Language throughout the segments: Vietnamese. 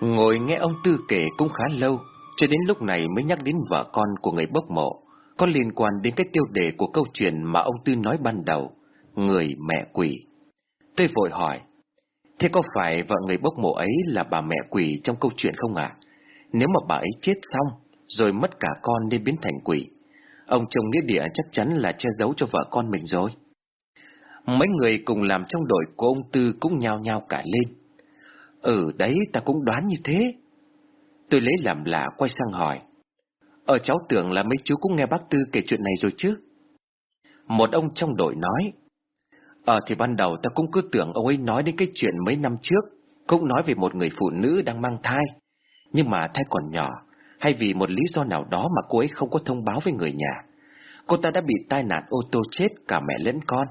Ngồi nghe ông Tư kể cũng khá lâu, cho đến lúc này mới nhắc đến vợ con của người bốc mộ, có liên quan đến cái tiêu đề của câu chuyện mà ông Tư nói ban đầu, người mẹ quỷ. Tôi vội hỏi, thế có phải vợ người bốc mộ ấy là bà mẹ quỷ trong câu chuyện không ạ? Nếu mà bà ấy chết xong, rồi mất cả con nên biến thành quỷ, ông chồng nghĩa địa chắc chắn là che giấu cho vợ con mình rồi. Mấy người cùng làm trong đội của ông Tư cũng nhao nhao cả lên. Ừ đấy ta cũng đoán như thế. Tôi lấy làm lạ quay sang hỏi. ở cháu tưởng là mấy chú cũng nghe bác Tư kể chuyện này rồi chứ. Một ông trong đội nói. Ờ thì ban đầu ta cũng cứ tưởng ông ấy nói đến cái chuyện mấy năm trước, cũng nói về một người phụ nữ đang mang thai. Nhưng mà thai còn nhỏ, hay vì một lý do nào đó mà cô ấy không có thông báo với người nhà. Cô ta đã bị tai nạn ô tô chết cả mẹ lẫn con.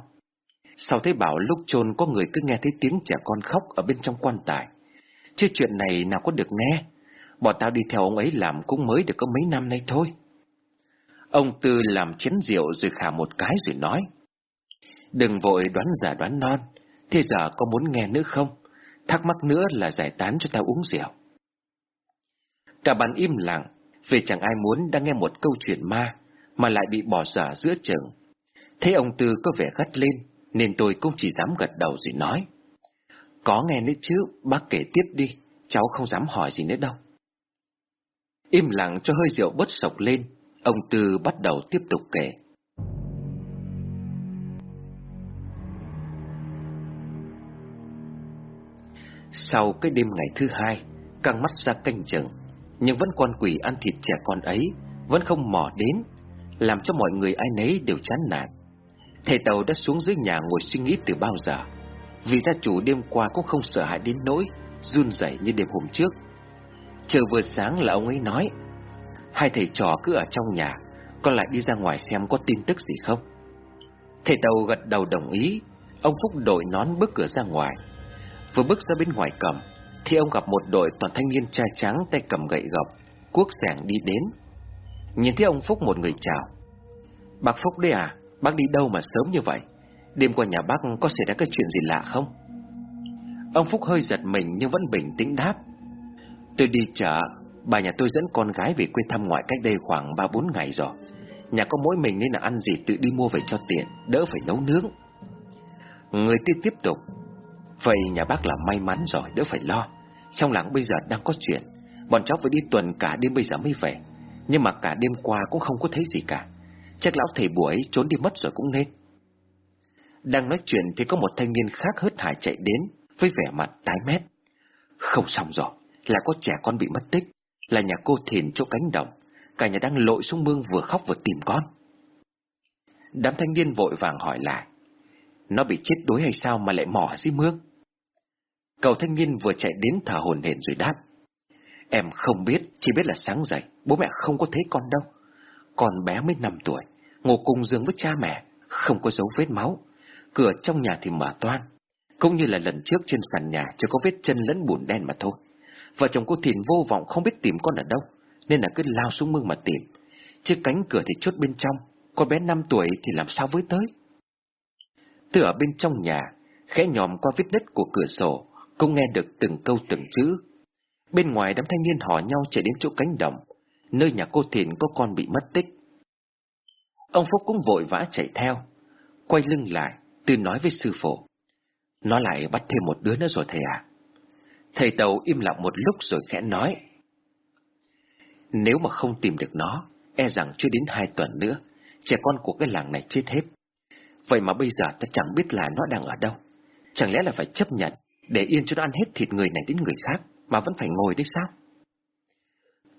Sau thấy bảo lúc chôn có người cứ nghe thấy tiếng trẻ con khóc ở bên trong quan tài. Chứ chuyện này nào có được nghe. Bọn tao đi theo ông ấy làm cũng mới được có mấy năm nay thôi. Ông Tư làm chén rượu rồi khả một cái rồi nói. Đừng vội đoán giả đoán non, thế giờ có muốn nghe nữa không? Thắc mắc nữa là giải tán cho tao uống rượu. Cả bàn im lặng, vì chẳng ai muốn đang nghe một câu chuyện ma, mà lại bị bỏ dở giữa chừng. Thấy ông Tư có vẻ gắt lên, nên tôi cũng chỉ dám gật đầu rồi nói. Có nghe nữa chứ, bác kể tiếp đi, cháu không dám hỏi gì nữa đâu. Im lặng cho hơi rượu bớt sộc lên, ông Tư bắt đầu tiếp tục kể. Sau cái đêm ngày thứ hai, căng mắt ra canh chừng, nhưng vẫn con quỷ ăn thịt trẻ con ấy, vẫn không mò đến, làm cho mọi người ai nấy đều chán nản. Thầy Tàu đã xuống dưới nhà ngồi suy nghĩ từ bao giờ, vì gia chủ đêm qua cũng không sợ hãi đến nỗi run rẩy như đêm hôm trước. Chờ vừa sáng là ông ấy nói, hai thầy trò cứ ở trong nhà, con lại đi ra ngoài xem có tin tức gì không. Thầy Tàu gật đầu đồng ý, ông Phúc đội nón bước cửa ra ngoài. Vừa bước ra bên ngoài cầm, thì ông gặp một đội toàn thanh niên trai trắng tay cầm gậy gộc, cuốc sẻng đi đến. Nhìn thấy ông Phúc một người chào. Bác Phúc đấy à, bác đi đâu mà sớm như vậy? Đêm qua nhà bác có xảy ra cái chuyện gì lạ không? Ông Phúc hơi giật mình nhưng vẫn bình tĩnh đáp. Tôi đi chợ, bà nhà tôi dẫn con gái về quê thăm ngoại cách đây khoảng 3-4 ngày rồi. Nhà có mỗi mình nên là ăn gì tự đi mua về cho tiện, đỡ phải nấu nướng. Người tiếp tiếp tục. Vậy nhà bác là may mắn rồi, đỡ phải lo. Trong làng bây giờ đang có chuyện, bọn cháu phải đi tuần cả đêm bây giờ mới về. Nhưng mà cả đêm qua cũng không có thấy gì cả. Chắc lão thầy buổi trốn đi mất rồi cũng nên. Đang nói chuyện thì có một thanh niên khác hớt hải chạy đến với vẻ mặt tái mét. Không xong rồi, là có trẻ con bị mất tích, là nhà cô Thiền chỗ cánh đồng. Cả nhà đang lội xuống mương vừa khóc vừa tìm con. Đám thanh niên vội vàng hỏi lại. Nó bị chết đuối hay sao mà lại mỏ dưới mương? Cậu thanh niên vừa chạy đến thở hồn hển rồi đáp. Em không biết, chỉ biết là sáng dậy, bố mẹ không có thấy con đâu. Con bé mới 5 tuổi, ngủ cùng giường với cha mẹ, không có dấu vết máu. Cửa trong nhà thì mở toan, cũng như là lần trước trên sàn nhà chỉ có vết chân lẫn bùn đen mà thôi. Vợ chồng cô Thìn vô vọng không biết tìm con ở đâu, nên là cứ lao xuống mương mà tìm. Chiếc cánh cửa thì chốt bên trong, con bé 5 tuổi thì làm sao với tới? Từ ở bên trong nhà, khẽ nhòm qua vết nứt của cửa sổ, cũng nghe được từng câu từng chữ. Bên ngoài đám thanh niên hò nhau chạy đến chỗ cánh đồng, nơi nhà cô Thìn có con bị mất tích. Ông Phúc cũng vội vã chạy theo, quay lưng lại, Tư nói với sư phụ. Nó lại bắt thêm một đứa nữa rồi thầy à? Thầy Tàu im lặng một lúc rồi khẽ nói. Nếu mà không tìm được nó, e rằng chưa đến hai tuần nữa, trẻ con của cái làng này chết hết. Vậy mà bây giờ ta chẳng biết là nó đang ở đâu. Chẳng lẽ là phải chấp nhận, để yên cho nó ăn hết thịt người này đến người khác, mà vẫn phải ngồi đấy sao?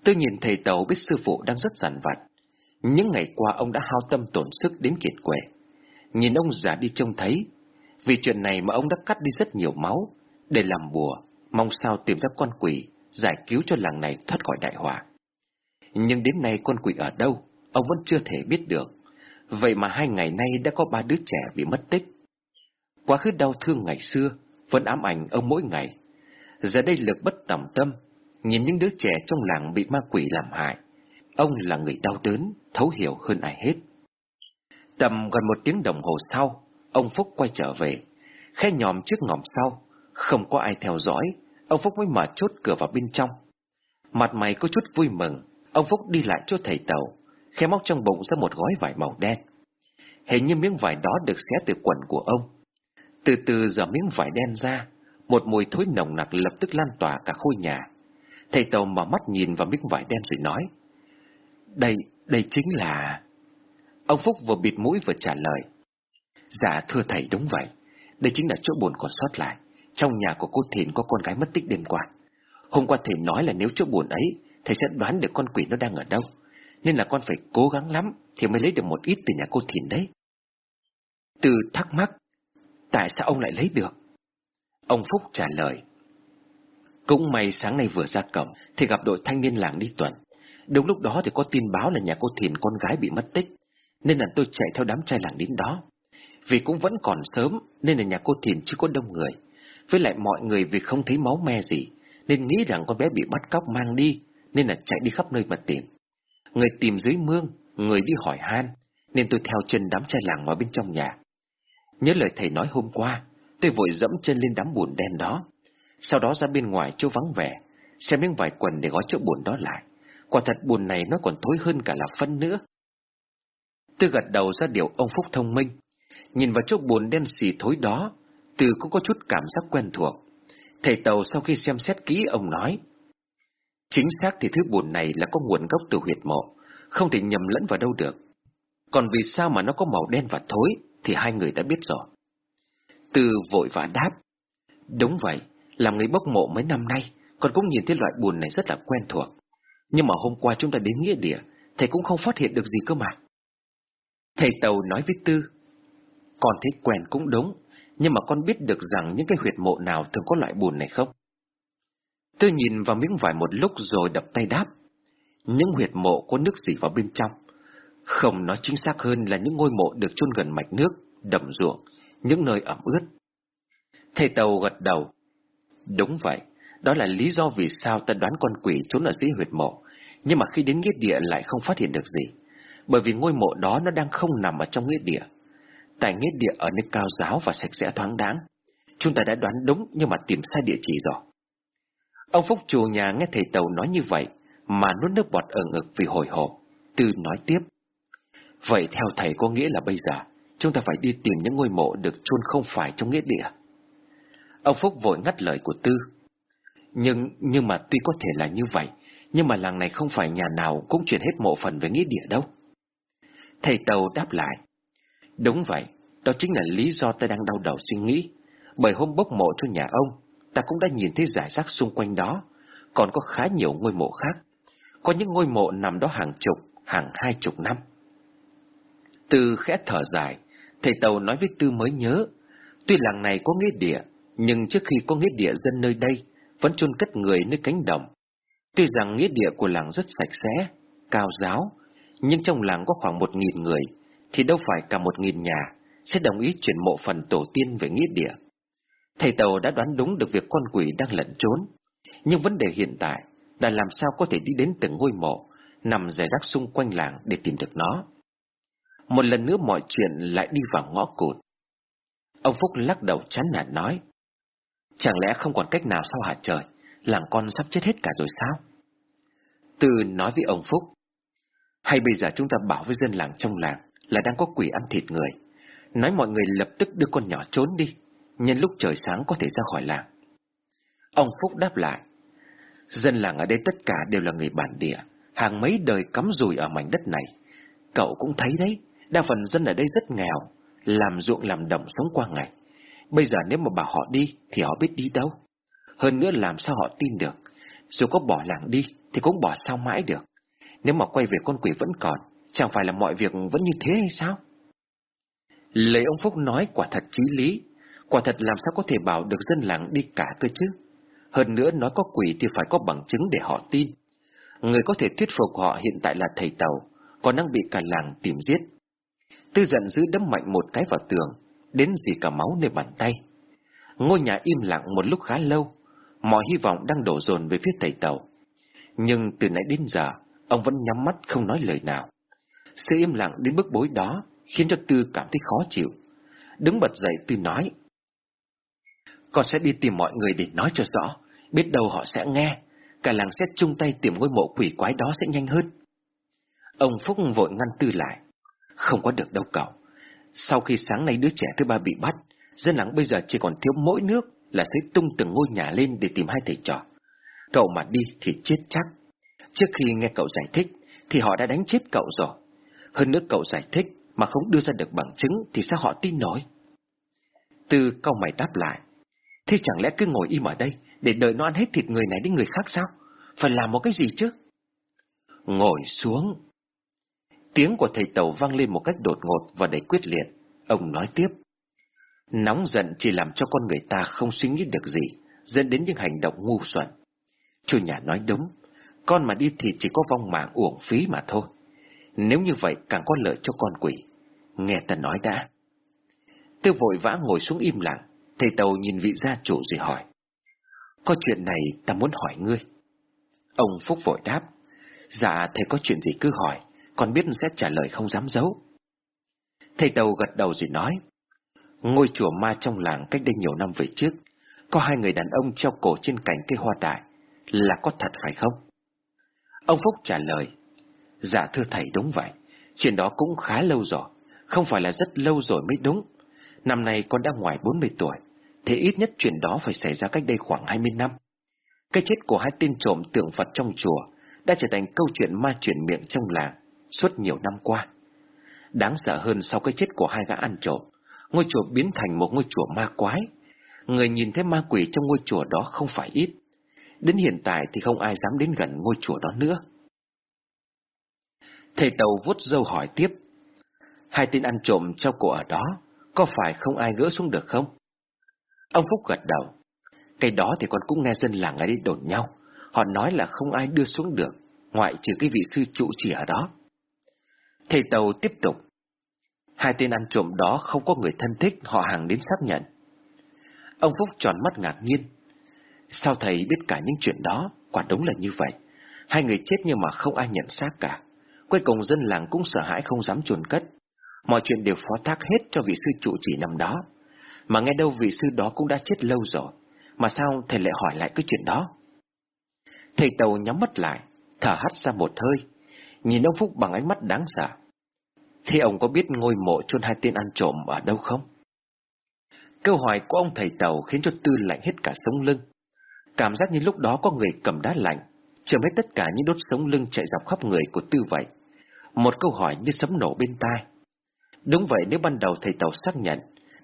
Tôi nhìn thầy Tàu biết sư phụ đang rất giản vặt. Những ngày qua ông đã hao tâm tổn sức đến kiệt quệ. Nhìn ông già đi trông thấy, vì chuyện này mà ông đã cắt đi rất nhiều máu, để làm bùa, mong sao tìm ra con quỷ, giải cứu cho làng này thoát khỏi đại họa. Nhưng đến nay con quỷ ở đâu, ông vẫn chưa thể biết được. Vậy mà hai ngày nay đã có ba đứa trẻ bị mất tích. Quá khứ đau thương ngày xưa vẫn ám ảnh ông mỗi ngày. Giờ đây lực bất tòng tâm, nhìn những đứa trẻ trong làng bị ma quỷ làm hại. Ông là người đau đớn, thấu hiểu hơn ai hết. Tầm gần một tiếng đồng hồ sau, ông Phúc quay trở về, khe nhòm trước ngòm sau, không có ai theo dõi, ông Phúc mới mở chốt cửa vào bên trong. Mặt mày có chút vui mừng, ông Phúc đi lại chỗ thầy tàu, khe móc trong bụng ra một gói vải màu đen. Hình như miếng vải đó được xé từ quần của ông. Từ từ dở miếng vải đen ra, một mùi thối nồng nặc lập tức lan tỏa cả khôi nhà. Thầy tàu mở mắt nhìn vào miếng vải đen rồi nói. Đây, đây chính là... Ông Phúc vừa bịt mũi vừa trả lời. Dạ thưa thầy đúng vậy. Đây chính là chỗ buồn còn sót lại. Trong nhà của cô Thìn có con gái mất tích đêm qua. Hôm qua thầy nói là nếu chỗ buồn ấy, thầy sẽ đoán được con quỷ nó đang ở đâu. Nên là con phải cố gắng lắm thì mới lấy được một ít từ nhà cô Thìn đấy. Từ thắc mắc, tại sao ông lại lấy được? Ông Phúc trả lời. Cũng may sáng nay vừa ra cổng thì gặp đội thanh niên làng đi tuần. Đúng lúc đó thì có tin báo là nhà cô Thìn con gái bị mất tích, nên là tôi chạy theo đám trai làng đến đó. Vì cũng vẫn còn sớm nên là nhà cô Thìn chưa có đông người. Với lại mọi người vì không thấy máu me gì, nên nghĩ rằng con bé bị bắt cóc mang đi, nên là chạy đi khắp nơi mà tìm. Người tìm dưới mương, người đi hỏi han, nên tôi theo chân đám trai làng vào bên trong nhà. Nhớ lời thầy nói hôm qua, tôi vội dẫm chân lên đám bùn đen đó. Sau đó ra bên ngoài chỗ vắng vẻ, xem miếng vải quần để gói chỗ bùn đó lại. Quả thật bùn này nó còn thối hơn cả là phân nữa. Tôi gật đầu ra điều ông Phúc thông minh. Nhìn vào chỗ bùn đen xì thối đó, Từ cũng có chút cảm giác quen thuộc. Thầy Tàu sau khi xem xét kỹ ông nói, Chính xác thì thứ bùn này là có nguồn gốc từ huyệt mộ, không thể nhầm lẫn vào đâu được. Còn vì sao mà nó có màu đen và thối thì hai người đã biết rồi. Từ vội vã đáp. Đúng vậy, làm người bốc mộ mấy năm nay, con cũng nhìn thấy loại bùn này rất là quen thuộc. Nhưng mà hôm qua chúng ta đến nghĩa địa, thầy cũng không phát hiện được gì cơ mà. Thầy Tàu nói với Tư, con thấy quen cũng đúng, nhưng mà con biết được rằng những cái huyệt mộ nào thường có loại bùn này không? Tư nhìn vào miếng vải một lúc rồi đập tay đáp. Những huyệt mộ có nước gì vào bên trong? Không nói chính xác hơn là những ngôi mộ được chôn gần mạch nước, đầm ruộng, những nơi ẩm ướt. Thầy Tàu gật đầu. Đúng vậy, đó là lý do vì sao ta đoán con quỷ trốn ở dưới huyệt mộ, nhưng mà khi đến nghĩa địa lại không phát hiện được gì. Bởi vì ngôi mộ đó nó đang không nằm ở trong nghĩa địa. Tại nghĩa địa ở nơi cao giáo và sạch sẽ thoáng đáng. Chúng ta đã đoán đúng nhưng mà tìm sai địa chỉ rồi. Ông Phúc chùa nhà nghe thầy Tàu nói như vậy, mà nuốt nước bọt ở ngực vì hồi hộp. Tư nói tiếp. Vậy theo thầy có nghĩa là bây giờ, chúng ta phải đi tìm những ngôi mộ được chôn không phải trong nghĩa địa. Ông Phúc vội ngắt lời của Tư. Nhưng, nhưng mà tuy có thể là như vậy, nhưng mà làng này không phải nhà nào cũng chuyển hết mộ phần về nghĩa địa đâu. Thầy Tàu đáp lại. Đúng vậy, đó chính là lý do ta đang đau đầu suy nghĩ. Bởi hôm bốc mộ cho nhà ông, ta cũng đã nhìn thấy giải rác xung quanh đó, còn có khá nhiều ngôi mộ khác. Có những ngôi mộ nằm đó hàng chục, hàng hai chục năm. Tư khẽ thở dài, thầy Tàu nói với Tư mới nhớ, tuy làng này có nghĩa địa, nhưng trước khi có nghĩa địa dân nơi đây, vẫn chôn cất người nơi cánh đồng. Tuy rằng nghĩa địa của làng rất sạch sẽ, cao giáo, nhưng trong làng có khoảng một nghìn người, thì đâu phải cả một nghìn nhà sẽ đồng ý chuyển mộ phần tổ tiên về nghĩa địa. Thầy Tàu đã đoán đúng được việc con quỷ đang lẩn trốn, nhưng vấn đề hiện tại là làm sao có thể đi đến từng ngôi mộ, nằm rải rác xung quanh làng để tìm được nó. Một lần nữa mọi chuyện lại đi vào ngõ cụt. Ông Phúc lắc đầu chán nản nói, chẳng lẽ không còn cách nào sao hả trời, làng con sắp chết hết cả rồi sao? Từ nói với ông Phúc, hay bây giờ chúng ta bảo với dân làng trong làng là đang có quỷ ăn thịt người, nói mọi người lập tức đưa con nhỏ trốn đi, nhân lúc trời sáng có thể ra khỏi làng. Ông Phúc đáp lại, dân làng ở đây tất cả đều là người bản địa, hàng mấy đời cắm rùi ở mảnh đất này. Cậu cũng thấy đấy, đa phần dân ở đây rất nghèo, làm ruộng làm đồng sống qua ngày. Bây giờ nếu mà bảo họ đi thì họ biết đi đâu. Hơn nữa làm sao họ tin được, dù có bỏ làng đi thì cũng bỏ sao mãi được. Nếu mà quay về con quỷ vẫn còn, chẳng phải là mọi việc vẫn như thế hay sao? Lời ông Phúc nói quả thật chí lý, quả thật làm sao có thể bảo được dân làng đi cả cơ chứ? Hơn nữa nói có quỷ thì phải có bằng chứng để họ tin. Người có thể thuyết phục họ hiện tại là thầy Tàu, còn đang bị cả làng tìm giết. Tư giận dữ đấm mạnh một cái vào tường, đến gì cả máu nơi bàn tay. Ngôi nhà im lặng một lúc khá lâu, mọi hy vọng đang đổ dồn về phía thầy Tàu. Nhưng từ nãy đến giờ, ông vẫn nhắm mắt không nói lời nào. Sự im lặng đến bức bối đó khiến cho Tư cảm thấy khó chịu. Đứng bật dậy Tư nói. Con sẽ đi tìm mọi người để nói cho rõ, Biết đâu họ sẽ nghe, cả làng sẽ chung tay tìm ngôi mộ quỷ quái đó sẽ nhanh hơn. Ông Phúc vội ngăn Tư lại. Không có được đâu cậu. Sau khi sáng nay đứa trẻ thứ ba bị bắt, dân làng bây giờ chỉ còn thiếu mỗi nước là sẽ tung từng ngôi nhà lên để tìm hai thầy trò. Cậu mà đi thì chết chắc. Trước khi nghe cậu giải thích, thì họ đã đánh chết cậu rồi. Hơn nữa cậu giải thích mà không đưa ra được bằng chứng thì sao họ tin nổi? Tư câu mày đáp lại. Thế chẳng lẽ cứ ngồi im ở đây để đợi nó ăn hết thịt người này đến người khác sao? Phải làm một cái gì chứ? Ngồi xuống. Tiếng của thầy Tàu vang lên một cách đột ngột và đầy quyết liệt. Ông nói tiếp. Nóng giận chỉ làm cho con người ta không suy nghĩ được gì, dẫn đến những hành động ngu xuẩn. Chủ nhà nói đúng, con mà đi thì chỉ có vong mạng uổng phí mà thôi. Nếu như vậy càng có lợi cho con quỷ. Nghe ta nói đã. Tư vội vã ngồi xuống im lặng, thầy Tàu nhìn vị gia chủ rồi hỏi. Có chuyện này ta muốn hỏi ngươi. Ông Phúc vội đáp. Dạ thầy có chuyện gì cứ hỏi, con biết sẽ trả lời không dám giấu. Thầy Tàu gật đầu rồi nói. Ngôi chùa ma trong làng cách đây nhiều năm về trước, có hai người đàn ông treo cổ trên cành cây hoa đại, là có thật phải không? Ông Phúc trả lời, dạ thưa thầy đúng vậy, chuyện đó cũng khá lâu rồi, không phải là rất lâu rồi mới đúng. Năm nay con đã ngoài 40 tuổi, thế ít nhất chuyện đó phải xảy ra cách đây khoảng 20 năm. Cái chết của hai tên trộm tượng Phật trong chùa đã trở thành câu chuyện ma truyền miệng trong làng suốt nhiều năm qua. Đáng sợ hơn sau cái chết của hai gã ăn trộm, ngôi chùa biến thành một ngôi chùa ma quái. Người nhìn thấy ma quỷ trong ngôi chùa đó không phải ít. Đến hiện tại thì không ai dám đến gần ngôi chùa đó nữa. Thầy Tàu vuốt dâu hỏi tiếp. Hai tên ăn trộm treo cổ ở đó, có phải không ai gỡ xuống được không? Ông Phúc gật đầu. Cái đó thì con cũng nghe dân làng ở đây đồn nhau. Họ nói là không ai đưa xuống được, ngoại trừ cái vị sư trụ chỉ ở đó. Thầy Tàu tiếp tục. Hai tên ăn trộm đó không có người thân thích họ hàng đến xác nhận. Ông Phúc tròn mắt ngạc nhiên. Sao thầy biết cả những chuyện đó, quả đúng là như vậy. Hai người chết nhưng mà không ai nhận xác cả. Cuối cùng dân làng cũng sợ hãi không dám chuồn cất. Mọi chuyện đều phó thác hết cho vị sư trụ chỉ năm đó. Mà nghe đâu vị sư đó cũng đã chết lâu rồi. Mà sao thầy lại hỏi lại cái chuyện đó? Thầy Tàu nhắm mắt lại, thở hắt ra một hơi, nhìn ông Phúc bằng ánh mắt đáng sợ. Thế ông có biết ngôi mộ chôn hai tên ăn trộm ở đâu không? Câu hỏi của ông thầy Tàu khiến cho Tư lạnh hết cả sống lưng. Cảm giác như lúc đó có người cầm đá lạnh, chầm hết tất cả những đốt sống lưng chạy dọc khắp người của Tư vậy. Một câu hỏi như sấm nổ bên tai. Đúng vậy nếu ban đầu thầy Tàu xác nhận,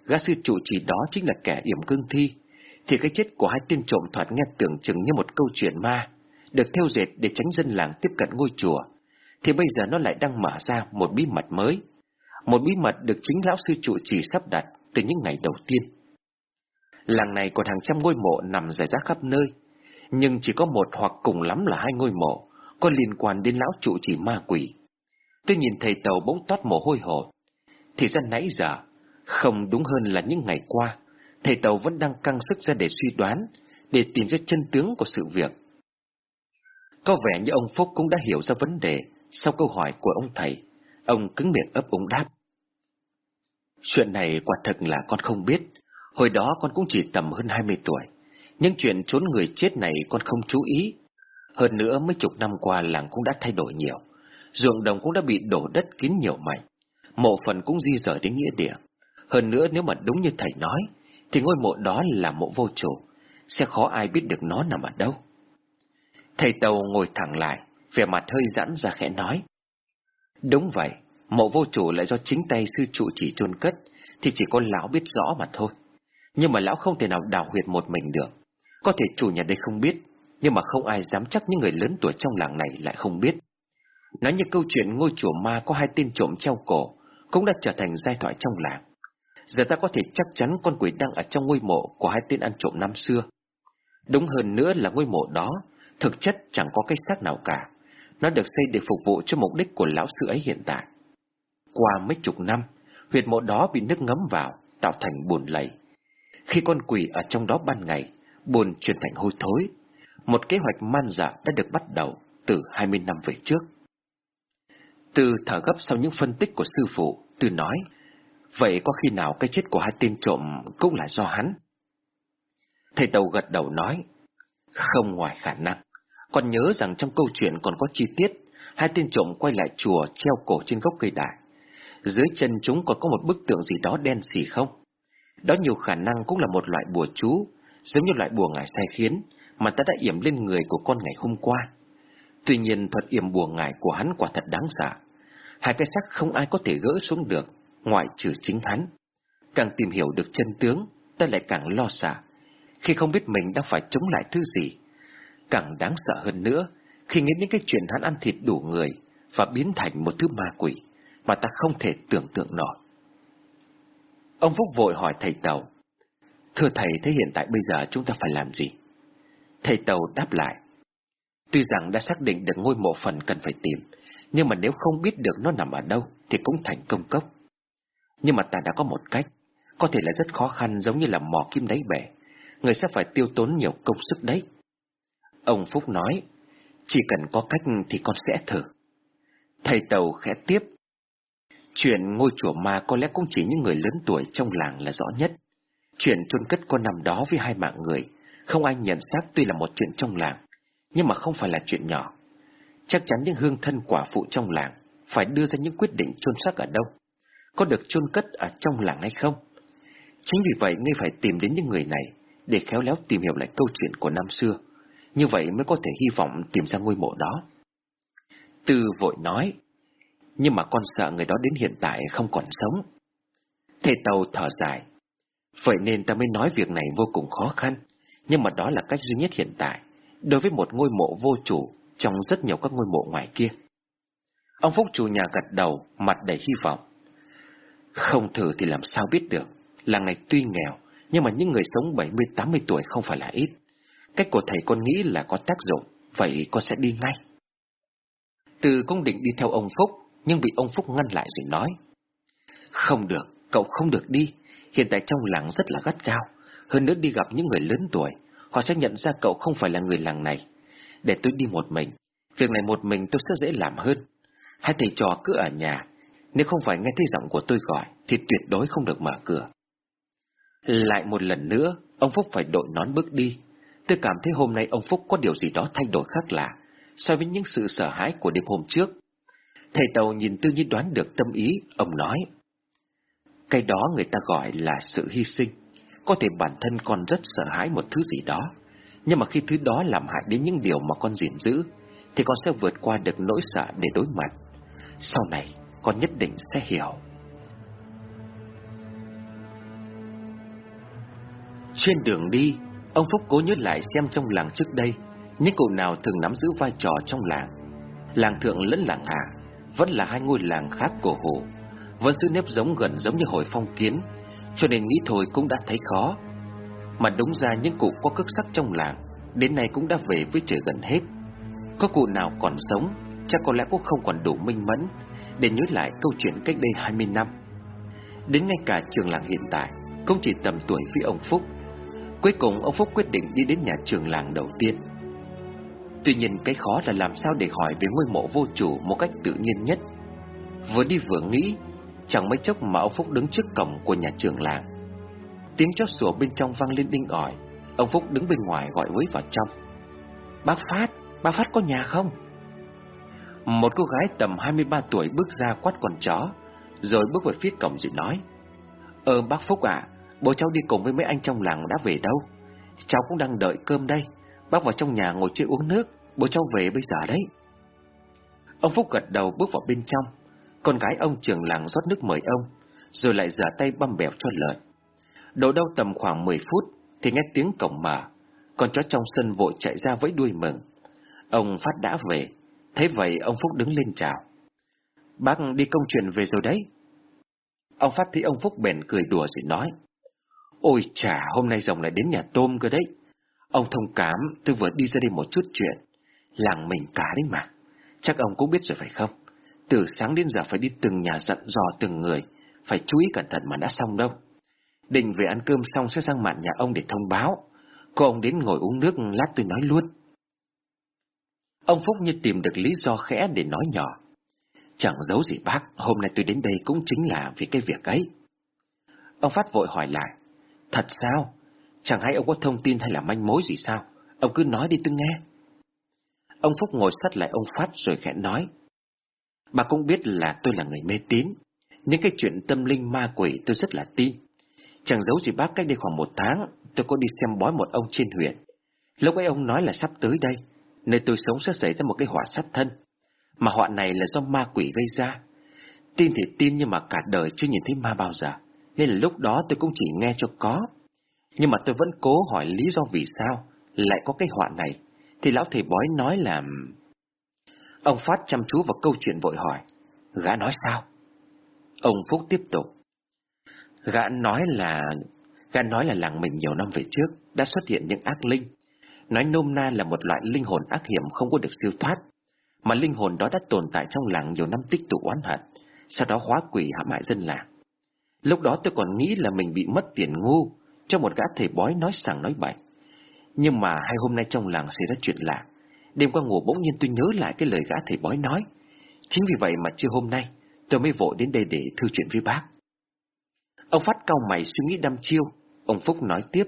gã sư trụ trì đó chính là kẻ yểm cương thi, thì cái chết của hai tên trộm thoạt nghe tưởng chừng như một câu chuyện ma, được theo dệt để tránh dân làng tiếp cận ngôi chùa, thì bây giờ nó lại đang mở ra một bí mật mới. Một bí mật được chính lão sư trụ trì sắp đặt từ những ngày đầu tiên. Làng này còn hàng trăm ngôi mộ nằm rải rác khắp nơi, nhưng chỉ có một hoặc cùng lắm là hai ngôi mộ có liên quan đến lão trụ trì ma quỷ. Tôi nhìn thầy tàu bỗng toát mồ hôi hột. Thì ra nãy giờ, không đúng hơn là những ngày qua, thầy tàu vẫn đang căng sức ra để suy đoán, để tìm ra chân tướng của sự việc. Có vẻ như ông Phúc cũng đã hiểu ra vấn đề sau câu hỏi của ông thầy. Ông cứng miệng ấp úng đáp. Chuyện này quả thật là con không biết. Hồi đó con cũng chỉ tầm hơn 20 tuổi. Nhưng chuyện trốn người chết này con không chú ý. Hơn nữa mấy chục năm qua làng cũng đã thay đổi nhiều. Ruộng đồng cũng đã bị đổ đất kín nhiều mảnh. Mộ phần cũng di rời đến nghĩa địa. Hơn nữa nếu mà đúng như thầy nói, thì ngôi mộ đó là mộ vô chủ. Sẽ khó ai biết được nó nằm ở đâu. Thầy Tàu ngồi thẳng lại, vẻ mặt hơi giãn ra khẽ nói. Đúng vậy, mộ vô chủ lại do chính tay sư trụ chỉ chôn cất, thì chỉ có lão biết rõ mà thôi. Nhưng mà lão không thể nào đào huyệt một mình được. Có thể chủ nhà đây không biết, nhưng mà không ai dám chắc những người lớn tuổi trong làng này lại không biết. Nói như câu chuyện ngôi chùa ma có hai tên trộm treo cổ, cũng đã trở thành giai thoại trong làng. Giờ ta có thể chắc chắn con quỷ đang ở trong ngôi mộ của hai tên ăn trộm năm xưa. Đúng hơn nữa là ngôi mộ đó, thực chất chẳng có cái xác nào cả. Nó được xây để phục vụ cho mục đích của lão sư ấy hiện tại. Qua mấy chục năm, huyệt mộ đó bị nước ngấm vào, tạo thành bùn lầy. Khi con quỷ ở trong đó ban ngày, buồn chuyển thành hôi thối. Một kế hoạch man dạ đã được bắt đầu từ 20 năm về trước. Từ thở gấp sau những phân tích của sư phụ, Từ nói, vậy có khi nào cái chết của hai tên trộm cũng là do hắn? Thầy Tàu gật đầu nói, Không ngoài khả năng. Còn nhớ rằng trong câu chuyện còn có chi tiết, hai tên trộm quay lại chùa treo cổ trên gốc cây đại. Dưới chân chúng còn có một bức tượng gì đó đen xì không? Đó nhiều khả năng cũng là một loại bùa chú, giống như loại bùa ngải sai khiến mà ta đã yểm lên người của con ngày hôm qua. Tuy nhiên thuật yểm bùa ngải của hắn quả thật đáng sợ. Hai cái xác không ai có thể gỡ xuống được, ngoại trừ chính hắn. Càng tìm hiểu được chân tướng, ta lại càng lo sợ, khi không biết mình đang phải chống lại thứ gì. Càng đáng sợ hơn nữa, khi nghĩ đến cái chuyện hắn ăn thịt đủ người và biến thành một thứ ma quỷ mà ta không thể tưởng tượng nổi. Ông Phúc vội hỏi thầy Tàu, Thưa thầy, thế hiện tại bây giờ chúng ta phải làm gì? Thầy Tàu đáp lại, Tuy rằng đã xác định được ngôi mộ phần cần phải tìm, nhưng mà nếu không biết được nó nằm ở đâu thì cũng thành công cốc. Nhưng mà ta đã có một cách, có thể là rất khó khăn giống như là mò kim đáy bể, người sẽ phải tiêu tốn nhiều công sức đấy. Ông Phúc nói, chỉ cần có cách thì con sẽ thử. Thầy Tàu khẽ tiếp, chuyện ngôi chùa ma có lẽ cũng chỉ những người lớn tuổi trong làng là rõ nhất. Chuyện chôn cất con nằm đó với hai mạng người, không ai nhận xác tuy là một chuyện trong làng, nhưng mà không phải là chuyện nhỏ. Chắc chắn những hương thân quả phụ trong làng phải đưa ra những quyết định chôn xác ở đâu, có được chôn cất ở trong làng hay không. Chính vì vậy ngươi phải tìm đến những người này để khéo léo tìm hiểu lại câu chuyện của năm xưa, như vậy mới có thể hy vọng tìm ra ngôi mộ đó. Tư vội nói, nhưng mà con sợ người đó đến hiện tại không còn sống. Thầy Tàu thở dài, vậy nên ta mới nói việc này vô cùng khó khăn, nhưng mà đó là cách duy nhất hiện tại đối với một ngôi mộ vô chủ trong rất nhiều các ngôi mộ ngoài kia. Ông Phúc chủ nhà gật đầu, mặt đầy hy vọng. Không thử thì làm sao biết được, làng này tuy nghèo, nhưng mà những người sống 70-80 tuổi không phải là ít. Cách của thầy con nghĩ là có tác dụng, vậy con sẽ đi ngay. Từ công định đi theo ông Phúc, nhưng bị ông Phúc ngăn lại rồi nói. Không được, cậu không được đi, hiện tại trong làng rất là gắt cao, hơn nữa đi gặp những người lớn tuổi, họ sẽ nhận ra cậu không phải là người làng này. Để tôi đi một mình, việc này một mình tôi sẽ dễ làm hơn. Hai thầy trò cứ ở nhà, nếu không phải nghe thấy giọng của tôi gọi, thì tuyệt đối không được mở cửa. Lại một lần nữa, ông Phúc phải đội nón bước đi. Tôi cảm thấy hôm nay ông Phúc có điều gì đó thay đổi khác lạ, so với những sự sợ hãi của đêm hôm trước. Thầy Tàu nhìn tư nhiên đoán được tâm ý, ông nói. Cái đó người ta gọi là sự hy sinh. Có thể bản thân con rất sợ hãi một thứ gì đó, nhưng mà khi thứ đó làm hại đến những điều mà con gìn giữ, thì con sẽ vượt qua được nỗi sợ để đối mặt. Sau này, con nhất định sẽ hiểu. Trên đường đi, ông Phúc cố nhớ lại xem trong làng trước đây, những cụ nào thường nắm giữ vai trò trong làng. Làng thượng lẫn làng hạ, vẫn là hai ngôi làng khác cổ hủ, vẫn giữ nếp giống gần giống như hồi phong kiến, cho nên nghĩ thôi cũng đã thấy khó. Mà đúng ra những cụ có cước sắc trong làng, đến nay cũng đã về với trời gần hết. Có cụ nào còn sống, chắc có lẽ cũng không còn đủ minh mẫn để nhớ lại câu chuyện cách đây 20 năm. Đến ngay cả trường làng hiện tại cũng chỉ tầm tuổi với ông Phúc. Cuối cùng ông Phúc quyết định đi đến nhà trường làng đầu tiên. Tuy nhiên cái khó là làm sao để hỏi về ngôi mộ vô chủ một cách tự nhiên nhất. Vừa đi vừa nghĩ, chẳng mấy chốc mà ông Phúc đứng trước cổng của nhà trường làng. Tiếng chó sủa bên trong vang lên đinh ỏi, ông Phúc đứng bên ngoài gọi với vào trong. Bác Phát, bác Phát có nhà không? Một cô gái tầm 23 tuổi bước ra quát con chó, rồi bước về phía cổng rồi nói. Ờ bác Phúc ạ, bố cháu đi cùng với mấy anh trong làng đã về đâu? Cháu cũng đang đợi cơm đây, bác vào trong nhà ngồi chơi uống nước, bố cháu về bây giờ đấy. Ông Phúc gật đầu bước vào bên trong, con gái ông trưởng làng rót nước mời ông, rồi lại giả tay băm bèo cho lợn. Độ đâu tầm khoảng 10 phút, thì nghe tiếng cổng mở, con chó trong sân vội chạy ra với đuôi mừng. Ông Phát đã về, Thế vậy ông Phúc đứng lên chào. Bác đi công chuyện về rồi đấy. Ông Phát thấy ông Phúc bèn cười đùa rồi nói. Ôi chà, hôm nay rồng lại đến nhà tôm cơ đấy. Ông thông cảm, tôi vừa đi ra đây một chút chuyện. Làng mình cả đấy mà. Chắc ông cũng biết rồi phải không? Từ sáng đến giờ phải đi từng nhà dặn dò từng người. Phải chú ý cẩn thận mà đã xong đâu. Định về ăn cơm xong sẽ sang mạn nhà ông để thông báo. Cô ông đến ngồi uống nước lát tôi nói luôn. Ông Phúc như tìm được lý do khẽ để nói nhỏ. Chẳng giấu gì bác, hôm nay tôi đến đây cũng chính là vì cái việc ấy. Ông Phát vội hỏi lại, thật sao? Chẳng hay ông có thông tin hay là manh mối gì sao? Ông cứ nói đi tôi nghe. Ông Phúc ngồi sát lại ông Phát rồi khẽ nói. Bà cũng biết là tôi là người mê tín. Những cái chuyện tâm linh ma quỷ tôi rất là tin. Chẳng giấu gì bác cách đây khoảng một tháng, tôi có đi xem bói một ông trên huyện. Lúc ấy ông nói là sắp tới đây, nơi tôi sống sẽ xảy ra một cái họa sát thân. Mà họa này là do ma quỷ gây ra. Tin thì tin nhưng mà cả đời chưa nhìn thấy ma bao giờ. Nên là lúc đó tôi cũng chỉ nghe cho có. Nhưng mà tôi vẫn cố hỏi lý do vì sao lại có cái họa này. Thì lão thầy bói nói là... Ông Phát chăm chú vào câu chuyện vội hỏi. Gã nói sao? Ông Phúc tiếp tục. Gã nói là... Gã nói là làng mình nhiều năm về trước đã xuất hiện những ác linh. Nói nôm na là một loại linh hồn ác hiểm không có được siêu thoát. Mà linh hồn đó đã tồn tại trong làng nhiều năm tích tụ oán hận. Sau đó hóa quỷ hãm hại dân làng. Lúc đó tôi còn nghĩ là mình bị mất tiền ngu cho một gã thầy bói nói sằng nói bậy. Nhưng mà hai hôm nay trong làng xảy ra chuyện lạ. Đêm qua ngủ bỗng nhiên tôi nhớ lại cái lời gã thầy bói nói. Chính vì vậy mà chưa hôm nay tôi mới vội đến đây để thư chuyện với bác. Ông Phát cau mày suy nghĩ đăm chiêu. Ông Phúc nói tiếp.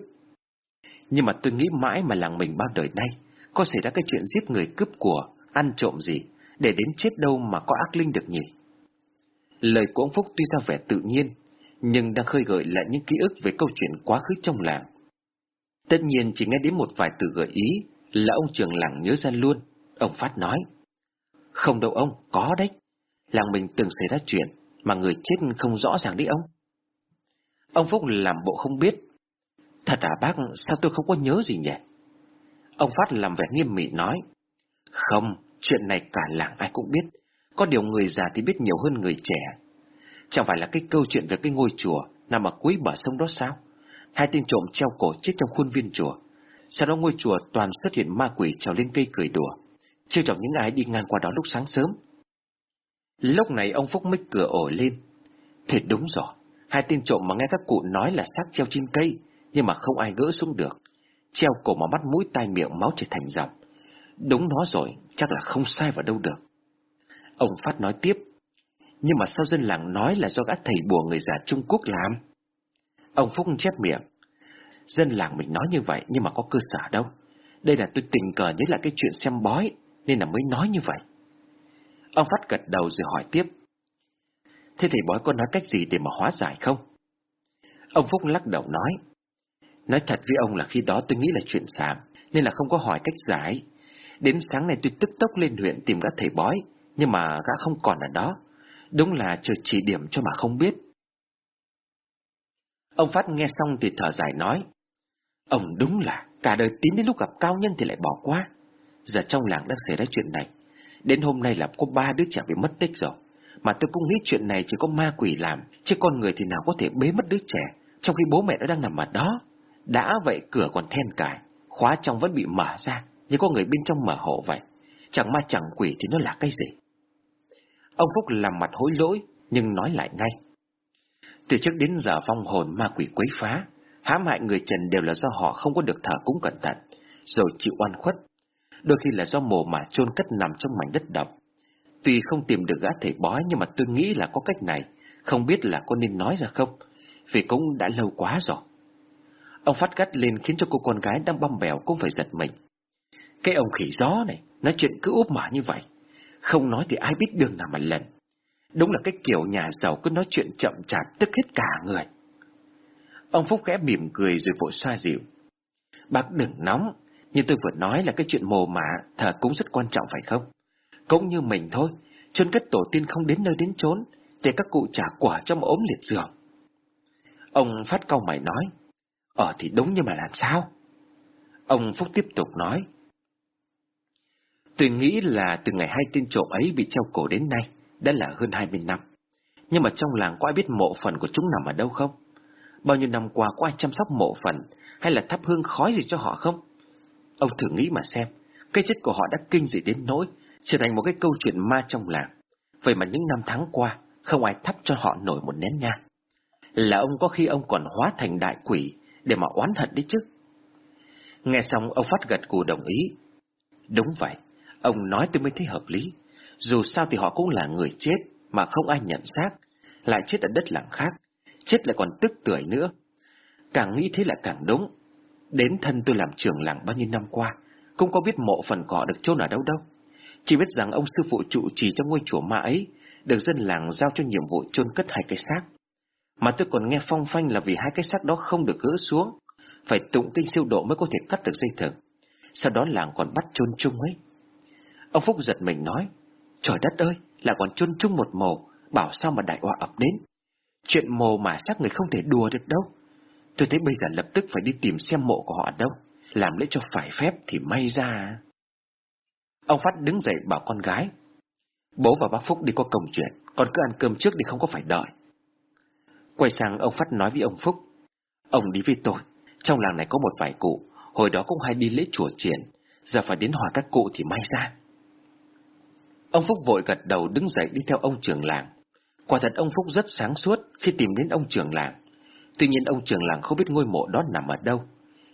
Nhưng mà tôi nghĩ mãi mà làng mình bao đời nay có xảy ra cái chuyện giết người cướp của, ăn trộm gì, để đến chết đâu mà có ác linh được nhỉ? Lời của ông Phúc tuy ra vẻ tự nhiên, nhưng đang khơi gợi lại những ký ức về câu chuyện quá khứ trong làng. Tất nhiên chỉ nghe đến một vài từ gợi ý là ông trưởng làng nhớ ra luôn. Ông Phát nói. Không đâu ông, có đấy. Làng mình từng xảy ra chuyện mà người chết không rõ ràng đấy ông. Ông Phúc làm bộ không biết. Thật à bác, sao tôi không có nhớ gì nhỉ? Ông Phát làm vẻ nghiêm mị nói. Không, chuyện này cả làng ai cũng biết. Có điều người già thì biết nhiều hơn người trẻ. Chẳng phải là cái câu chuyện về cái ngôi chùa nằm ở cuối bờ sông đó sao? Hai tên trộm treo cổ chết trong khuôn viên chùa. Sau đó ngôi chùa toàn xuất hiện ma quỷ trèo lên cây cười đùa, trêu chọc những ai đi ngang qua đó lúc sáng sớm. Lúc này ông Phúc mới cửa ổi lên. Thế đúng rồi, hai tên trộm mà nghe các cụ nói là xác treo trên cây, nhưng mà không ai gỡ xuống được. Treo cổ mà mắt mũi tai miệng máu chảy thành dòng. Đúng nó rồi, chắc là không sai vào đâu được. Ông Phát nói tiếp, nhưng mà sao dân làng nói là do gã thầy bùa người già Trung Quốc làm? Ông Phúc chép miệng. Dân làng mình nói như vậy nhưng mà có cơ sở đâu. Đây là tôi tình cờ nhớ lại cái chuyện xem bói, nên là mới nói như vậy. Ông Phát gật đầu rồi hỏi tiếp. Thế thầy bói có nói cách gì để mà hóa giải không? Ông Phúc lắc đầu nói. Nói thật với ông là khi đó tôi nghĩ là chuyện xàm, nên là không có hỏi cách giải. Đến sáng nay tôi tức tốc lên huyện tìm gã thầy bói, nhưng mà gã không còn ở đó. Đúng là chờ chỉ điểm cho mà không biết. Ông Phát nghe xong thì thở dài nói. Ông đúng là cả đời tín đến lúc gặp cao nhân thì lại bỏ qua. Giờ trong làng đang xảy ra chuyện này. Đến hôm nay là có ba đứa trẻ bị mất tích rồi. Mà tôi cũng nghĩ chuyện này chỉ có ma quỷ làm, chứ con người thì nào có thể bế mất đứa trẻ, trong khi bố mẹ nó đang nằm ở đó. Đã vậy cửa còn then cài, khóa trong vẫn bị mở ra, như có người bên trong mở hộ vậy. Chẳng ma chẳng quỷ thì nó là cái gì? Ông Phúc làm mặt hối lỗi, nhưng nói lại ngay. Từ trước đến giờ phong hồn ma quỷ quấy phá, hãm hại người trần đều là do họ không có được thờ cúng cẩn thận, rồi chịu oan khuất. Đôi khi là do mồ mà chôn cất nằm trong mảnh đất độc. Tuy không tìm được gã thầy bói nhưng mà tôi nghĩ là có cách này, không biết là có nên nói ra không, vì cũng đã lâu quá rồi. Ông phát gắt lên khiến cho cô con gái đang băm bèo cũng phải giật mình. Cái ông khỉ gió này, nói chuyện cứ úp mở như vậy. Không nói thì ai biết đường nào mà lần. Đúng là cái kiểu nhà giàu cứ nói chuyện chậm chạp tức hết cả người. Ông Phúc khẽ mỉm cười rồi vội xoa dịu. Bác đừng nóng, như tôi vừa nói là cái chuyện mồ mả thờ cũng rất quan trọng phải không? Cũng như mình thôi, chôn cất tổ tiên không đến nơi đến chốn, để các cụ trả quả trong ốm liệt giường. Ông phát câu mày nói, Ờ thì đúng nhưng mà làm sao? Ông Phúc tiếp tục nói, Tôi nghĩ là từ ngày hai tên trộm ấy bị treo cổ đến nay, đã là hơn hai mươi năm. Nhưng mà trong làng có ai biết mộ phần của chúng nằm ở đâu không? Bao nhiêu năm qua có ai chăm sóc mộ phần hay là thắp hương khói gì cho họ không? Ông thử nghĩ mà xem, cái chết của họ đã kinh dị đến nỗi trở thành một cái câu chuyện ma trong làng. Vậy mà những năm tháng qua, không ai thắp cho họ nổi một nén nhang. Là ông có khi ông còn hóa thành đại quỷ để mà oán hận đấy chứ. Nghe xong ông Phát gật cù đồng ý. Đúng vậy, ông nói tôi mới thấy hợp lý. Dù sao thì họ cũng là người chết mà không ai nhận xác, lại chết ở đất làng khác, chết lại còn tức tuổi nữa. Càng nghĩ thế là càng đúng. Đến thân tôi làm trưởng làng bao nhiêu năm qua, cũng có biết mộ phần cỏ được chôn ở đâu đâu. Chỉ biết rằng ông sư phụ trụ trì trong ngôi chùa ma ấy được dân làng giao cho nhiệm vụ chôn cất hai cái xác. Mà tôi còn nghe phong phanh là vì hai cái xác đó không được gỡ xuống, phải tụng kinh siêu độ mới có thể cắt được dây thừng. Sau đó làng còn bắt chôn chung ấy. Ông Phúc giật mình nói, trời đất ơi, là còn chôn chung một mồ, bảo sao mà đại họa ập đến. Chuyện mồ mà xác người không thể đùa được đâu. Tôi thấy bây giờ lập tức phải đi tìm xem mộ của họ ở đâu, làm lễ cho phải phép thì may ra. Ông Phát đứng dậy bảo con gái, bố và bác Phúc đi có công chuyện, con cứ ăn cơm trước đi không có phải đợi. Quay sang ông Phát nói với ông Phúc, ông đi với tôi, trong làng này có một vài cụ, hồi đó cũng hay đi lễ chùa triển, giờ phải đến hỏi các cụ thì may ra. Ông Phúc vội gật đầu đứng dậy đi theo ông trưởng làng. Quả thật ông Phúc rất sáng suốt khi tìm đến ông trưởng làng. Tuy nhiên ông trưởng làng không biết ngôi mộ đó nằm ở đâu.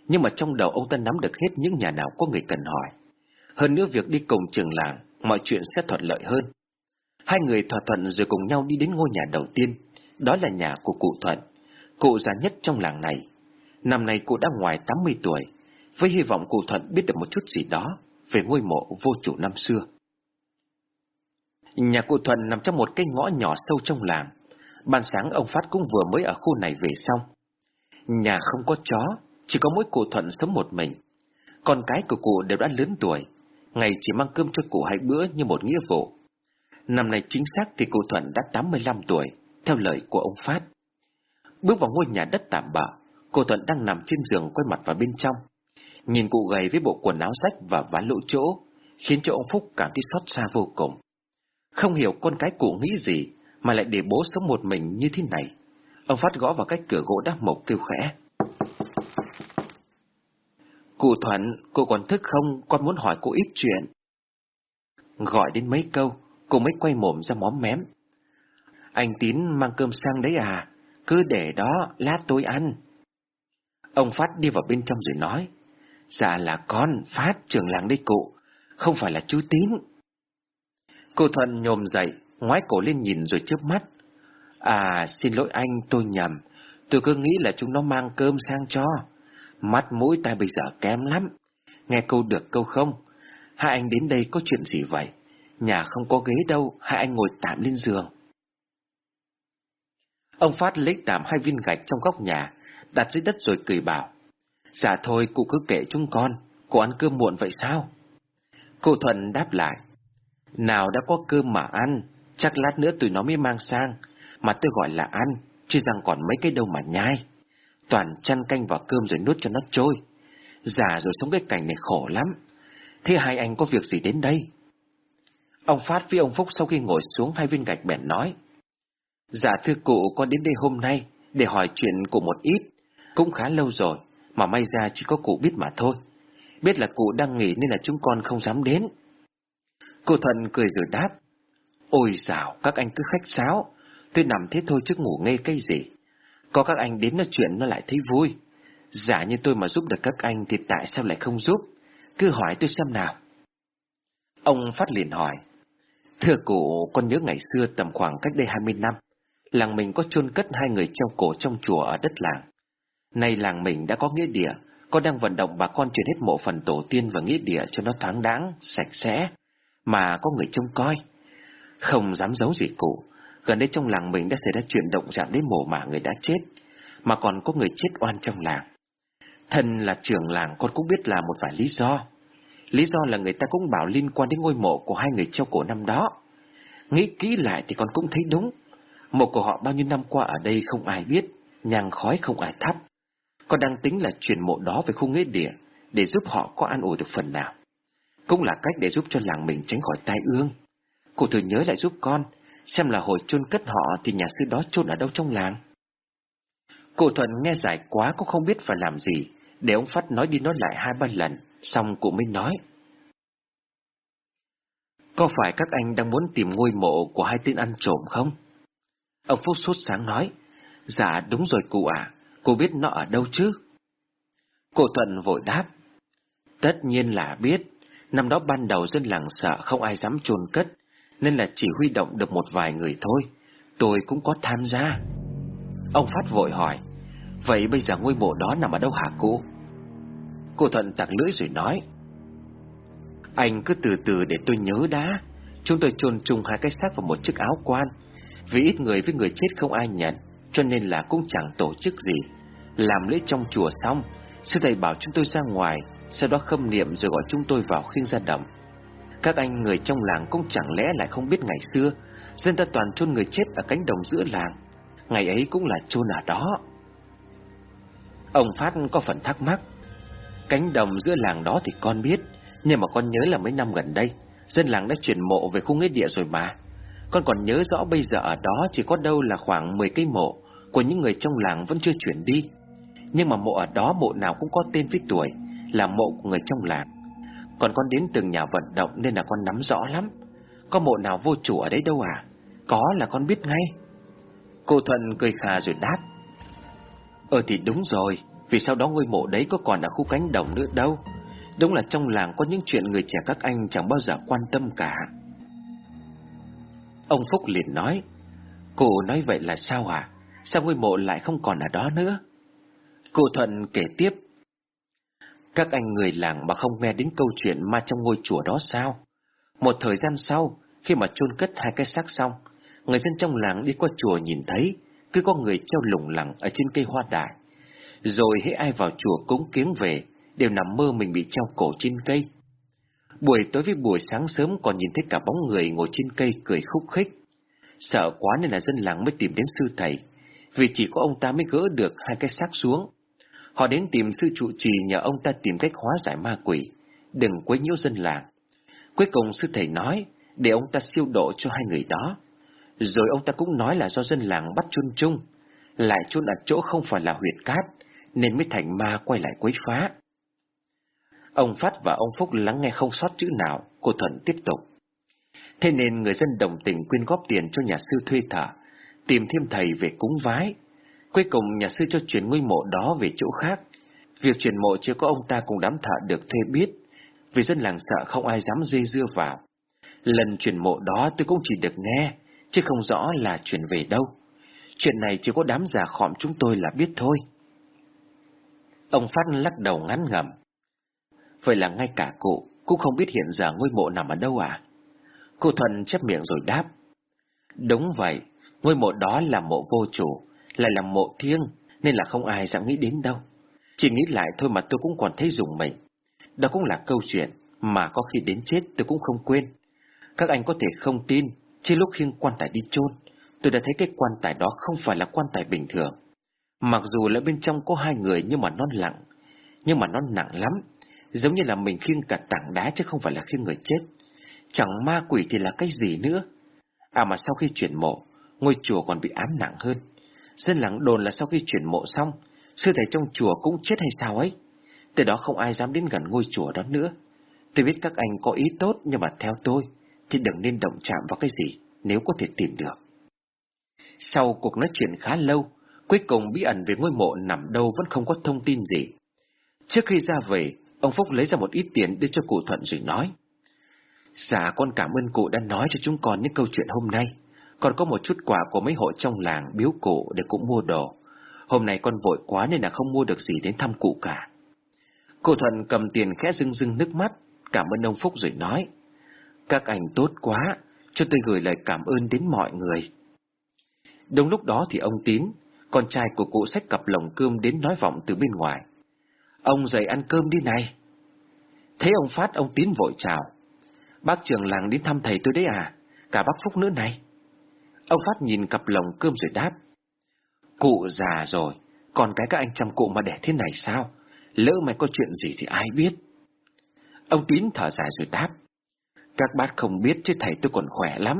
Nhưng mà trong đầu ông ta nắm được hết những nhà nào có người cần hỏi. Hơn nữa việc đi cùng trưởng làng, mọi chuyện sẽ thuận lợi hơn. Hai người thỏa thuận rồi cùng nhau đi đến ngôi nhà đầu tiên. Đó là nhà của cụ Thuận, cụ già nhất trong làng này. Năm nay cụ đã ngoài 80 tuổi, với hy vọng cụ Thuận biết được một chút gì đó về ngôi mộ vô chủ năm xưa. Nhà cụ Thuận nằm trong một cái ngõ nhỏ sâu trong làng. Ban sáng ông Phát cũng vừa mới ở khu này về xong. Nhà không có chó, chỉ có mỗi cụ Thuận sống một mình. Con cái của cụ đều đã lớn tuổi, ngày chỉ mang cơm cho cụ hai bữa như một nghĩa vụ. Năm nay chính xác thì cụ Thuận đã 85 tuổi, theo lời của ông Phát. Bước vào ngôi nhà đất tạm bợ, cụ Thuận đang nằm trên giường quay mặt vào bên trong. Nhìn cụ gầy với bộ quần áo rách và vá lỗ chỗ, khiến cho ông Phúc cảm thấy xót xa vô cùng. Không hiểu con cái cụ nghĩ gì mà lại để bố sống một mình như thế này. Ông Phát gõ vào cái cửa gỗ đá mộc kêu khẽ. Cụ Thuận, cô còn thức không? Con muốn hỏi cô ít chuyện. Gọi đến mấy câu, cô mới quay mồm ra móm mém. Anh Tín mang cơm sang đấy à? Cứ để đó, lát tôi ăn. Ông Phát đi vào bên trong rồi nói. Dạ là con, Phát, trưởng làng đây cụ, không phải là chú Tín. Cô Thuận nhồm dậy, ngoái cổ lên nhìn rồi chớp mắt. À, xin lỗi anh, tôi nhầm. Tôi cứ nghĩ là chúng nó mang cơm sang cho. Mắt mũi tai bây giờ kém lắm. Nghe câu được câu không? Hai anh đến đây có chuyện gì vậy? Nhà không có ghế đâu, hai anh ngồi tạm lên giường. Ông Phát lấy tạm hai viên gạch trong góc nhà, đặt dưới đất rồi cười bảo. Dạ thôi, cụ cứ kể chúng con, cụ ăn cơm muộn vậy sao? Cô Thuận đáp lại. Nào đã có cơm mà ăn, chắc lát nữa tụi nó mới mang sang, mà tôi gọi là ăn, chứ rằng còn mấy cái đâu mà nhai. Toàn chăn canh vào cơm rồi nuốt cho nó trôi. Già rồi sống cái cảnh này khổ lắm. Thế hai anh có việc gì đến đây? Ông Phát với ông Phúc sau khi ngồi xuống hai viên gạch bèn nói. Dạ thưa cụ con đến đây hôm nay để hỏi chuyện cụ một ít. Cũng khá lâu rồi, mà may ra chỉ có cụ biết mà thôi. Biết là cụ đang nghỉ nên là chúng con không dám đến. Cô thần cười rồi đáp. Ôi dào, các anh cứ khách sáo. Tôi nằm thế thôi chứ ngủ ngây cây gì. Có các anh đến nói chuyện nó lại thấy vui. Giả như tôi mà giúp được các anh thì tại sao lại không giúp? Cứ hỏi tôi xem nào. Ông Phát liền hỏi. Thưa cụ, con nhớ ngày xưa tầm khoảng cách đây 20 năm, làng mình có chôn cất hai người treo cổ trong chùa ở đất làng. Nay làng mình đã có nghĩa địa, con đang vận động bà con chuyển hết mộ phần tổ tiên và nghĩa địa cho nó thoáng đáng, sạch sẽ, mà có người trông coi. Không dám giấu gì cụ, gần đây trong làng mình đã xảy ra chuyện động chạm đến mồ mả người đã chết, mà còn có người chết oan trong làng. Thân là trưởng làng con cũng biết là một vài lý do. Lý do là người ta cũng bảo liên quan đến ngôi mộ của hai người treo cổ năm đó. Nghĩ kỹ lại thì con cũng thấy đúng. Mộ của họ bao nhiêu năm qua ở đây không ai biết, nhang khói không ai thắp. Con đang tính là chuyển mộ đó về khu nghĩa địa để giúp họ có an ủi được phần nào. Cũng là cách để giúp cho làng mình tránh khỏi tai ương. Cô thử nhớ lại giúp con, xem là hồi chôn cất họ thì nhà sư đó chôn ở đâu trong làng. cụ Thuận nghe giải quá cũng không biết phải làm gì, để ông Phát nói đi nói lại hai ba lần, xong cụ mới nói. Có phải các anh đang muốn tìm ngôi mộ của hai tên ăn trộm không? Ông Phúc sốt sáng nói, dạ đúng rồi cụ à, cô biết nó ở đâu chứ? cụ Thuận vội đáp, tất nhiên là biết, năm đó ban đầu dân làng sợ không ai dám chôn cất, nên là chỉ huy động được một vài người thôi, tôi cũng có tham gia. Ông Phát vội hỏi, vậy bây giờ ngôi mộ đó nằm ở đâu hả cô? Cô Thuận tặc lưỡi rồi nói, Anh cứ từ từ để tôi nhớ đã. Chúng tôi chôn chung hai cái xác vào một chiếc áo quan. Vì ít người với người chết không ai nhận, cho nên là cũng chẳng tổ chức gì. Làm lễ trong chùa xong, sư thầy bảo chúng tôi ra ngoài, sau đó khâm niệm rồi gọi chúng tôi vào khiêng ra đồng. Các anh người trong làng cũng chẳng lẽ lại không biết ngày xưa, dân ta toàn chôn người chết ở cánh đồng giữa làng. Ngày ấy cũng là chôn ở đó. Ông Phát có phần thắc mắc. Cánh đồng giữa làng đó thì con biết, nhưng mà con nhớ là mấy năm gần đây, dân làng đã chuyển mộ về khu nghĩa địa rồi mà. Con còn nhớ rõ bây giờ ở đó chỉ có đâu là khoảng 10 cây mộ của những người trong làng vẫn chưa chuyển đi. Nhưng mà mộ ở đó mộ nào cũng có tên với tuổi, là mộ của người trong làng. Còn con đến từng nhà vận động nên là con nắm rõ lắm. Có mộ nào vô chủ ở đấy đâu à? Có là con biết ngay. Cô Thuận cười khà rồi đáp. Ờ thì đúng rồi, vì sau đó ngôi mộ đấy có còn ở khu cánh đồng nữa đâu. Đúng là trong làng có những chuyện người trẻ các anh chẳng bao giờ quan tâm cả. Ông Phúc liền nói, Cô nói vậy là sao à? Sao ngôi mộ lại không còn ở đó nữa? Cô Thuận kể tiếp, các anh người làng mà không nghe đến câu chuyện ma trong ngôi chùa đó sao? Một thời gian sau, khi mà chôn cất hai cái xác xong, người dân trong làng đi qua chùa nhìn thấy, cứ có người treo lủng lẳng ở trên cây hoa đại. Rồi hễ ai vào chùa cúng kiếng về, đều nằm mơ mình bị treo cổ trên cây. Buổi tối với buổi sáng sớm còn nhìn thấy cả bóng người ngồi trên cây cười khúc khích. Sợ quá nên là dân làng mới tìm đến sư thầy, vì chỉ có ông ta mới gỡ được hai cái xác xuống. Họ đến tìm sư trụ trì nhờ ông ta tìm cách hóa giải ma quỷ, đừng quấy nhiễu dân làng. Cuối cùng sư thầy nói, để ông ta siêu độ cho hai người đó. Rồi ông ta cũng nói là do dân làng bắt chôn chung, lại chôn ở chỗ không phải là huyệt cát, nên mới thành ma quay lại quấy phá. Ông Phát và ông Phúc lắng nghe không sót chữ nào, cô Thuận tiếp tục. Thế nên người dân đồng tình quyên góp tiền cho nhà sư thuê thợ, tìm thêm thầy về cúng vái. Cuối cùng nhà sư cho chuyển ngôi mộ đó về chỗ khác. Việc chuyển mộ chưa có ông ta cùng đám thợ được thuê biết, vì dân làng sợ không ai dám dây dưa vào. Lần chuyển mộ đó tôi cũng chỉ được nghe, chứ không rõ là chuyển về đâu. Chuyện này chỉ có đám già khọm chúng tôi là biết thôi. Ông Phát lắc đầu ngắn ngầm. Vậy là ngay cả cụ cũng không biết hiện giờ ngôi mộ nằm ở đâu à? Cô Thuần chép miệng rồi đáp. Đúng vậy, ngôi mộ đó là mộ vô chủ, lại là mộ thiêng, nên là không ai dám nghĩ đến đâu. Chỉ nghĩ lại thôi mà tôi cũng còn thấy dùng mình. Đó cũng là câu chuyện mà có khi đến chết tôi cũng không quên. Các anh có thể không tin, trên lúc khiêng quan tài đi chôn, tôi đã thấy cái quan tài đó không phải là quan tài bình thường. Mặc dù là bên trong có hai người nhưng mà nó lặng, nhưng mà nó nặng lắm, giống như là mình khiêng cả tảng đá chứ không phải là khiêng người chết. Chẳng ma quỷ thì là cái gì nữa. À mà sau khi chuyển mộ, ngôi chùa còn bị ám nặng hơn. Dân làng đồn là sau khi chuyển mộ xong, sư thầy trong chùa cũng chết hay sao ấy. Từ đó không ai dám đến gần ngôi chùa đó nữa. Tôi biết các anh có ý tốt nhưng mà theo tôi thì đừng nên động chạm vào cái gì nếu có thể tìm được. Sau cuộc nói chuyện khá lâu, cuối cùng bí ẩn về ngôi mộ nằm đâu vẫn không có thông tin gì. Trước khi ra về, ông Phúc lấy ra một ít tiền đưa cho cụ Thuận rồi nói. Dạ con cảm ơn cụ đã nói cho chúng con những câu chuyện hôm nay. Còn có một chút quà của mấy hộ trong làng biếu cụ để cũng mua đồ. Hôm nay con vội quá nên là không mua được gì đến thăm cụ cả. Cụ Thuận cầm tiền khẽ rưng rưng nước mắt, cảm ơn ông Phúc rồi nói. Các anh tốt quá, cho tôi gửi lời cảm ơn đến mọi người. Đúng lúc đó thì ông Tín, con trai của cụ sách cặp lồng cơm đến nói vọng từ bên ngoài. Ông dậy ăn cơm đi này. Thấy ông Phát ông Tín vội chào. Bác trưởng làng đến thăm thầy tôi đấy à? Cả bác Phúc nữa này. Ông Phát nhìn cặp lồng cơm rồi đáp. Cụ già rồi, còn cái các anh chăm cụ mà để thế này sao? Lỡ mày có chuyện gì thì ai biết? Ông Tín thở dài rồi đáp. Các bác không biết chứ thầy tôi còn khỏe lắm,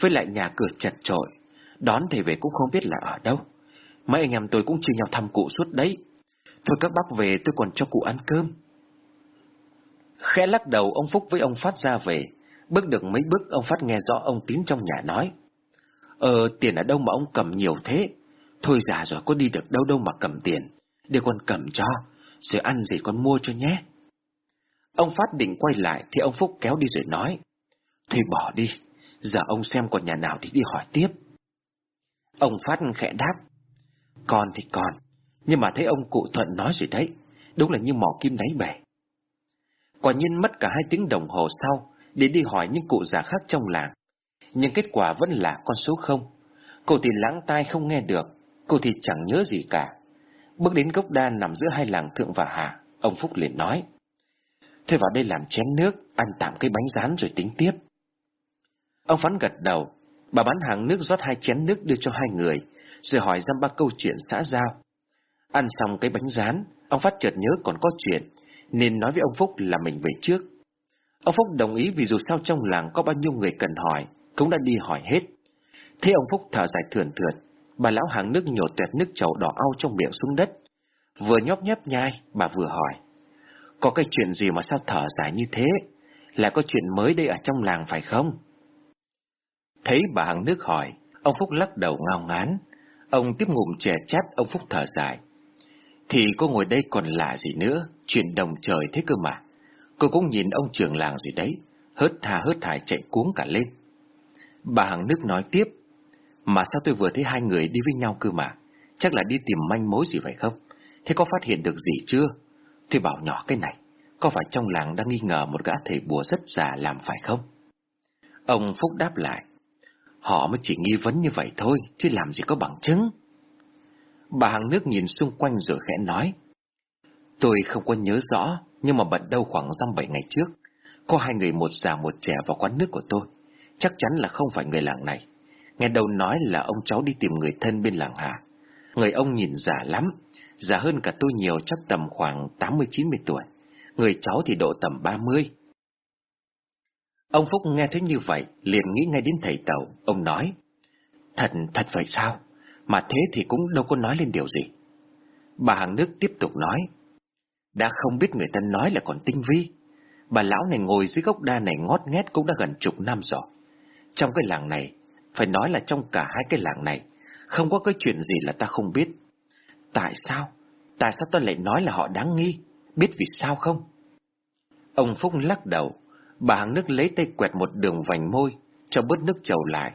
với lại nhà cửa chật chội, đón thầy về cũng không biết là ở đâu. Mấy anh em tôi cũng chia nhau thăm cụ suốt đấy. Thôi các bác về tôi còn cho cụ ăn cơm. Khẽ lắc đầu ông Phúc với ông Phát ra về. Bước được mấy bước ông Phát nghe rõ ông Tín trong nhà nói. Ờ tiền ở đâu mà ông cầm nhiều thế? Thôi già rồi có đi được đâu đâu mà cầm tiền. Để con cầm cho, rồi ăn gì con mua cho nhé. Ông Phát định quay lại thì ông Phúc kéo đi rồi nói. Thôi bỏ đi, giờ ông xem còn nhà nào thì đi hỏi tiếp. Ông Phát khẽ đáp. Còn thì còn, nhưng mà thấy ông cụ Thuận nói rồi đấy, đúng là như mỏ kim đáy bể. Quả nhiên mất cả hai tiếng đồng hồ sau để đi hỏi những cụ già khác trong làng. Nhưng kết quả vẫn là con số không. Cô thì lãng tai không nghe được, cô thì chẳng nhớ gì cả. Bước đến gốc đa nằm giữa hai làng Thượng và Hạ, ông Phúc liền nói. Thôi vào đây làm chén nước, ăn tạm cái bánh rán rồi tính tiếp. Ông Phán gật đầu, bà bán hàng nước rót hai chén nước đưa cho hai người, rồi hỏi dăm ba câu chuyện xã giao. Ăn xong cái bánh rán, ông Phát chợt nhớ còn có chuyện, nên nói với ông Phúc là mình về trước. Ông Phúc đồng ý vì dù sao trong làng có bao nhiêu người cần hỏi, cũng đã đi hỏi hết. Thế ông Phúc thở dài thườn thượt, bà lão hàng nước nhổ tuyệt nước chậu đỏ au trong miệng xuống đất. Vừa nhóp nhép nhai, bà vừa hỏi. Có cái chuyện gì mà sao thở dài như thế? Là có chuyện mới đây ở trong làng phải không? Thấy bà hàng nước hỏi, ông Phúc lắc đầu ngao ngán. Ông tiếp ngụm chè chát, ông Phúc thở dài. Thì cô ngồi đây còn lạ gì nữa, chuyện đồng trời thế cơ mà. Cô cũng nhìn ông trưởng làng rồi đấy, hớt thà hớt hải chạy cuống cả lên. Bà hàng nước nói tiếp, mà sao tôi vừa thấy hai người đi với nhau cơ mà, chắc là đi tìm manh mối gì phải không? Thế có phát hiện được gì chưa? Tôi bảo nhỏ cái này, có phải trong làng đang nghi ngờ một gã thầy bùa rất già làm phải không? Ông Phúc đáp lại, họ mới chỉ nghi vấn như vậy thôi, chứ làm gì có bằng chứng. Bà hàng nước nhìn xung quanh rồi khẽ nói, tôi không có nhớ rõ, nhưng mà bận đâu khoảng dăm bảy ngày trước, có hai người một già một trẻ vào quán nước của tôi, chắc chắn là không phải người làng này. Nghe đầu nói là ông cháu đi tìm người thân bên làng Hà. Người ông nhìn già lắm, già hơn cả tôi nhiều chắc tầm khoảng 80-90 tuổi. Người cháu thì độ tầm 30. Ông Phúc nghe thấy như vậy, liền nghĩ ngay đến thầy tàu. Ông nói, thật, thật vậy sao? Mà thế thì cũng đâu có nói lên điều gì. Bà hàng nước tiếp tục nói, đã không biết người ta nói là còn tinh vi. Bà lão này ngồi dưới gốc đa này ngót nghét cũng đã gần chục năm rồi. Trong cái làng này, phải nói là trong cả hai cái làng này, không có cái chuyện gì là ta không biết. Tại sao? Tại sao ta lại nói là họ đáng nghi? Biết vì sao không? Ông Phúc lắc đầu, bà hàng nước lấy tay quẹt một đường vành môi, cho bớt nước trầu lại,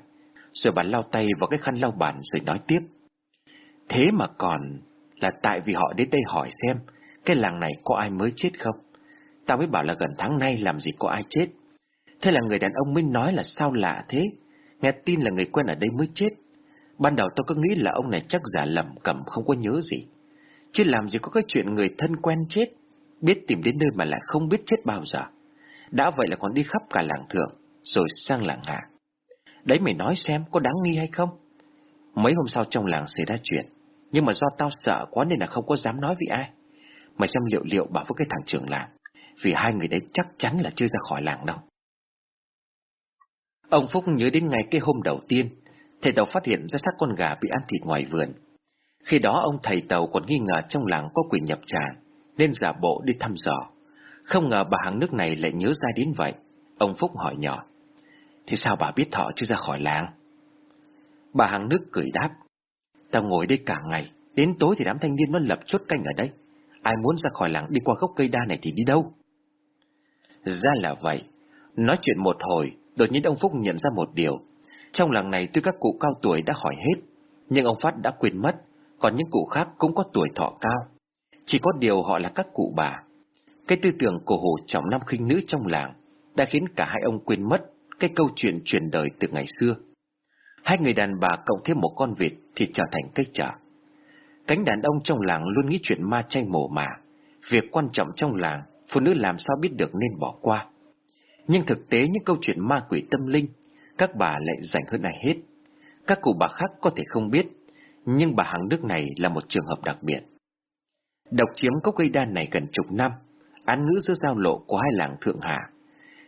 rồi bà lau tay vào cái khăn lau bàn rồi nói tiếp. Thế mà còn là tại vì họ đến đây hỏi xem cái làng này có ai mới chết không? Tao mới bảo là gần tháng nay làm gì có ai chết. Thế là người đàn ông mới nói là sao lạ thế? Nghe tin là người quen ở đây mới chết. Ban đầu tôi cứ nghĩ là ông này chắc giả lầm cầm không có nhớ gì. Chứ làm gì có cái chuyện người thân quen chết, biết tìm đến nơi mà lại không biết chết bao giờ. Đã vậy là còn đi khắp cả làng thượng, rồi sang làng hạ. Đấy mày nói xem có đáng nghi hay không? Mấy hôm sau trong làng xảy ra chuyện, nhưng mà do tao sợ quá nên là không có dám nói với ai. Mày xem liệu liệu bảo với cái thằng trưởng làng, vì hai người đấy chắc chắn là chưa ra khỏi làng đâu. Ông Phúc nhớ đến ngày cái hôm đầu tiên, thầy tàu phát hiện ra xác con gà bị ăn thịt ngoài vườn. Khi đó ông thầy tàu còn nghi ngờ trong làng có quỷ nhập tràn, nên giả bộ đi thăm dò. Không ngờ bà hàng nước này lại nhớ ra đến vậy. Ông Phúc hỏi nhỏ, Thì sao bà biết thọ chưa ra khỏi làng? Bà hàng nước cười đáp, Tao ngồi đây cả ngày, đến tối thì đám thanh niên nó lập chốt canh ở đây. Ai muốn ra khỏi làng đi qua gốc cây đa này thì đi đâu? Ra là vậy. Nói chuyện một hồi, đột nhiên ông Phúc nhận ra một điều. Trong làng này tuy các cụ cao tuổi đã hỏi hết, nhưng ông Phát đã quên mất, còn những cụ khác cũng có tuổi thọ cao. Chỉ có điều họ là các cụ bà. Cái tư tưởng cổ hủ trọng nam khinh nữ trong làng đã khiến cả hai ông quên mất cái câu chuyện truyền đời từ ngày xưa. Hai người đàn bà cộng thêm một con vịt thì trở thành cây trở. Cánh đàn ông trong làng luôn nghĩ chuyện ma chay mổ mà. Việc quan trọng trong làng, phụ nữ làm sao biết được nên bỏ qua. Nhưng thực tế những câu chuyện ma quỷ tâm linh, các bà lại rảnh hơn ai hết. Các cụ bà khác có thể không biết, nhưng bà hàng Đức này là một trường hợp đặc biệt. Độc chiếm cốc cây đan này gần chục năm, án ngữ giữa giao lộ của hai làng Thượng Hà.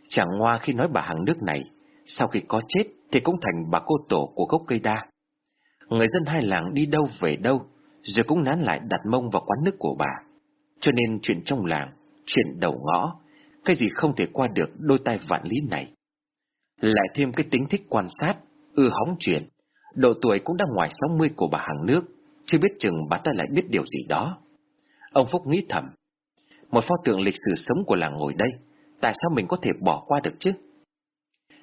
Chẳng ngoa khi nói bà hàng Đức này, sau khi có chết thì cũng thành bà cô tổ của gốc cây đa. Người dân hai làng đi đâu về đâu, rồi cũng nán lại đặt mông vào quán nước của bà. Cho nên chuyện trong làng, chuyện đầu ngõ, cái gì không thể qua được đôi tay vạn lý này. Lại thêm cái tính thích quan sát, ưa hóng chuyện, độ tuổi cũng đang ngoài 60 của bà hàng nước, chưa biết chừng bà ta lại biết điều gì đó. Ông Phúc nghĩ thầm, một pho tượng lịch sử sống của làng ngồi đây, tại sao mình có thể bỏ qua được chứ?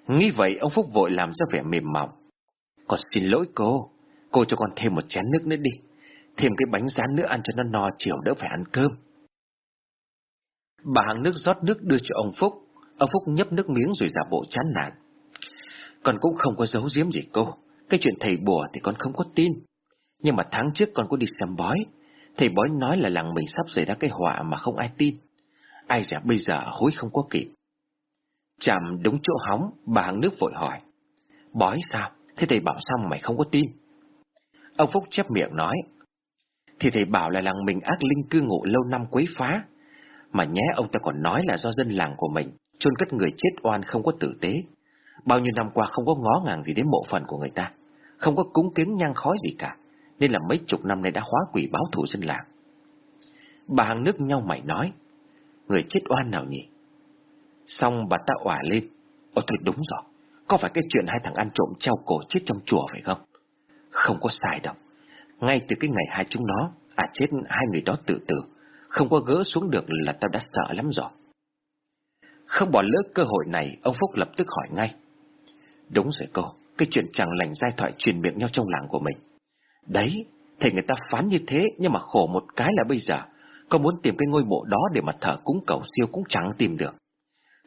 Nghĩ vậy ông Phúc vội làm ra vẻ mềm mỏng. Con xin lỗi cô, cô cho con thêm một chén nước nữa đi. Thêm cái bánh rán nữa ăn cho nó no chiều đỡ phải ăn cơm. Bà hàng nước rót nước đưa cho ông Phúc. Ông Phúc nhấp nước miếng rồi giả bộ chán nản. Con cũng không có giấu giếm gì cô. Cái chuyện thầy bùa thì con không có tin. Nhưng mà tháng trước con có đi xem bói. Thầy bói nói là làng mình sắp xảy ra cái họa mà không ai tin. Ai dè bây giờ hối không có kịp. Chạm đúng chỗ hóng, bà hàng nước vội hỏi. Bói sao? Thế thầy bảo sao mày không có tin? Ông Phúc chép miệng nói. Thì thầy bảo là làng mình ác linh cư ngụ lâu năm quấy phá. Mà nhé ông ta còn nói là do dân làng của mình chôn cất người chết oan không có tử tế. Bao nhiêu năm qua không có ngó ngàng gì đến mộ phần của người ta. Không có cúng kiến nhang khói gì cả. Nên là mấy chục năm nay đã hóa quỷ báo thù dân làng. Bà hàng nước nhau mày nói. Người chết oan nào nhỉ? Xong bà ta òa lên. Ồ thôi đúng rồi. Có phải cái chuyện hai thằng ăn trộm treo cổ chết trong chùa phải không? Không có sai đâu. Ngay từ cái ngày hai chúng nó, à chết hai người đó tự tử, không có gỡ xuống được là tao đã sợ lắm rồi. Không bỏ lỡ cơ hội này, ông Phúc lập tức hỏi ngay. Đúng rồi cô, cái chuyện chẳng lành giai thoại truyền miệng nhau trong làng của mình. Đấy, thầy người ta phán như thế, nhưng mà khổ một cái là bây giờ, có muốn tìm cái ngôi mộ đó để mà thờ cúng cầu siêu cũng chẳng tìm được.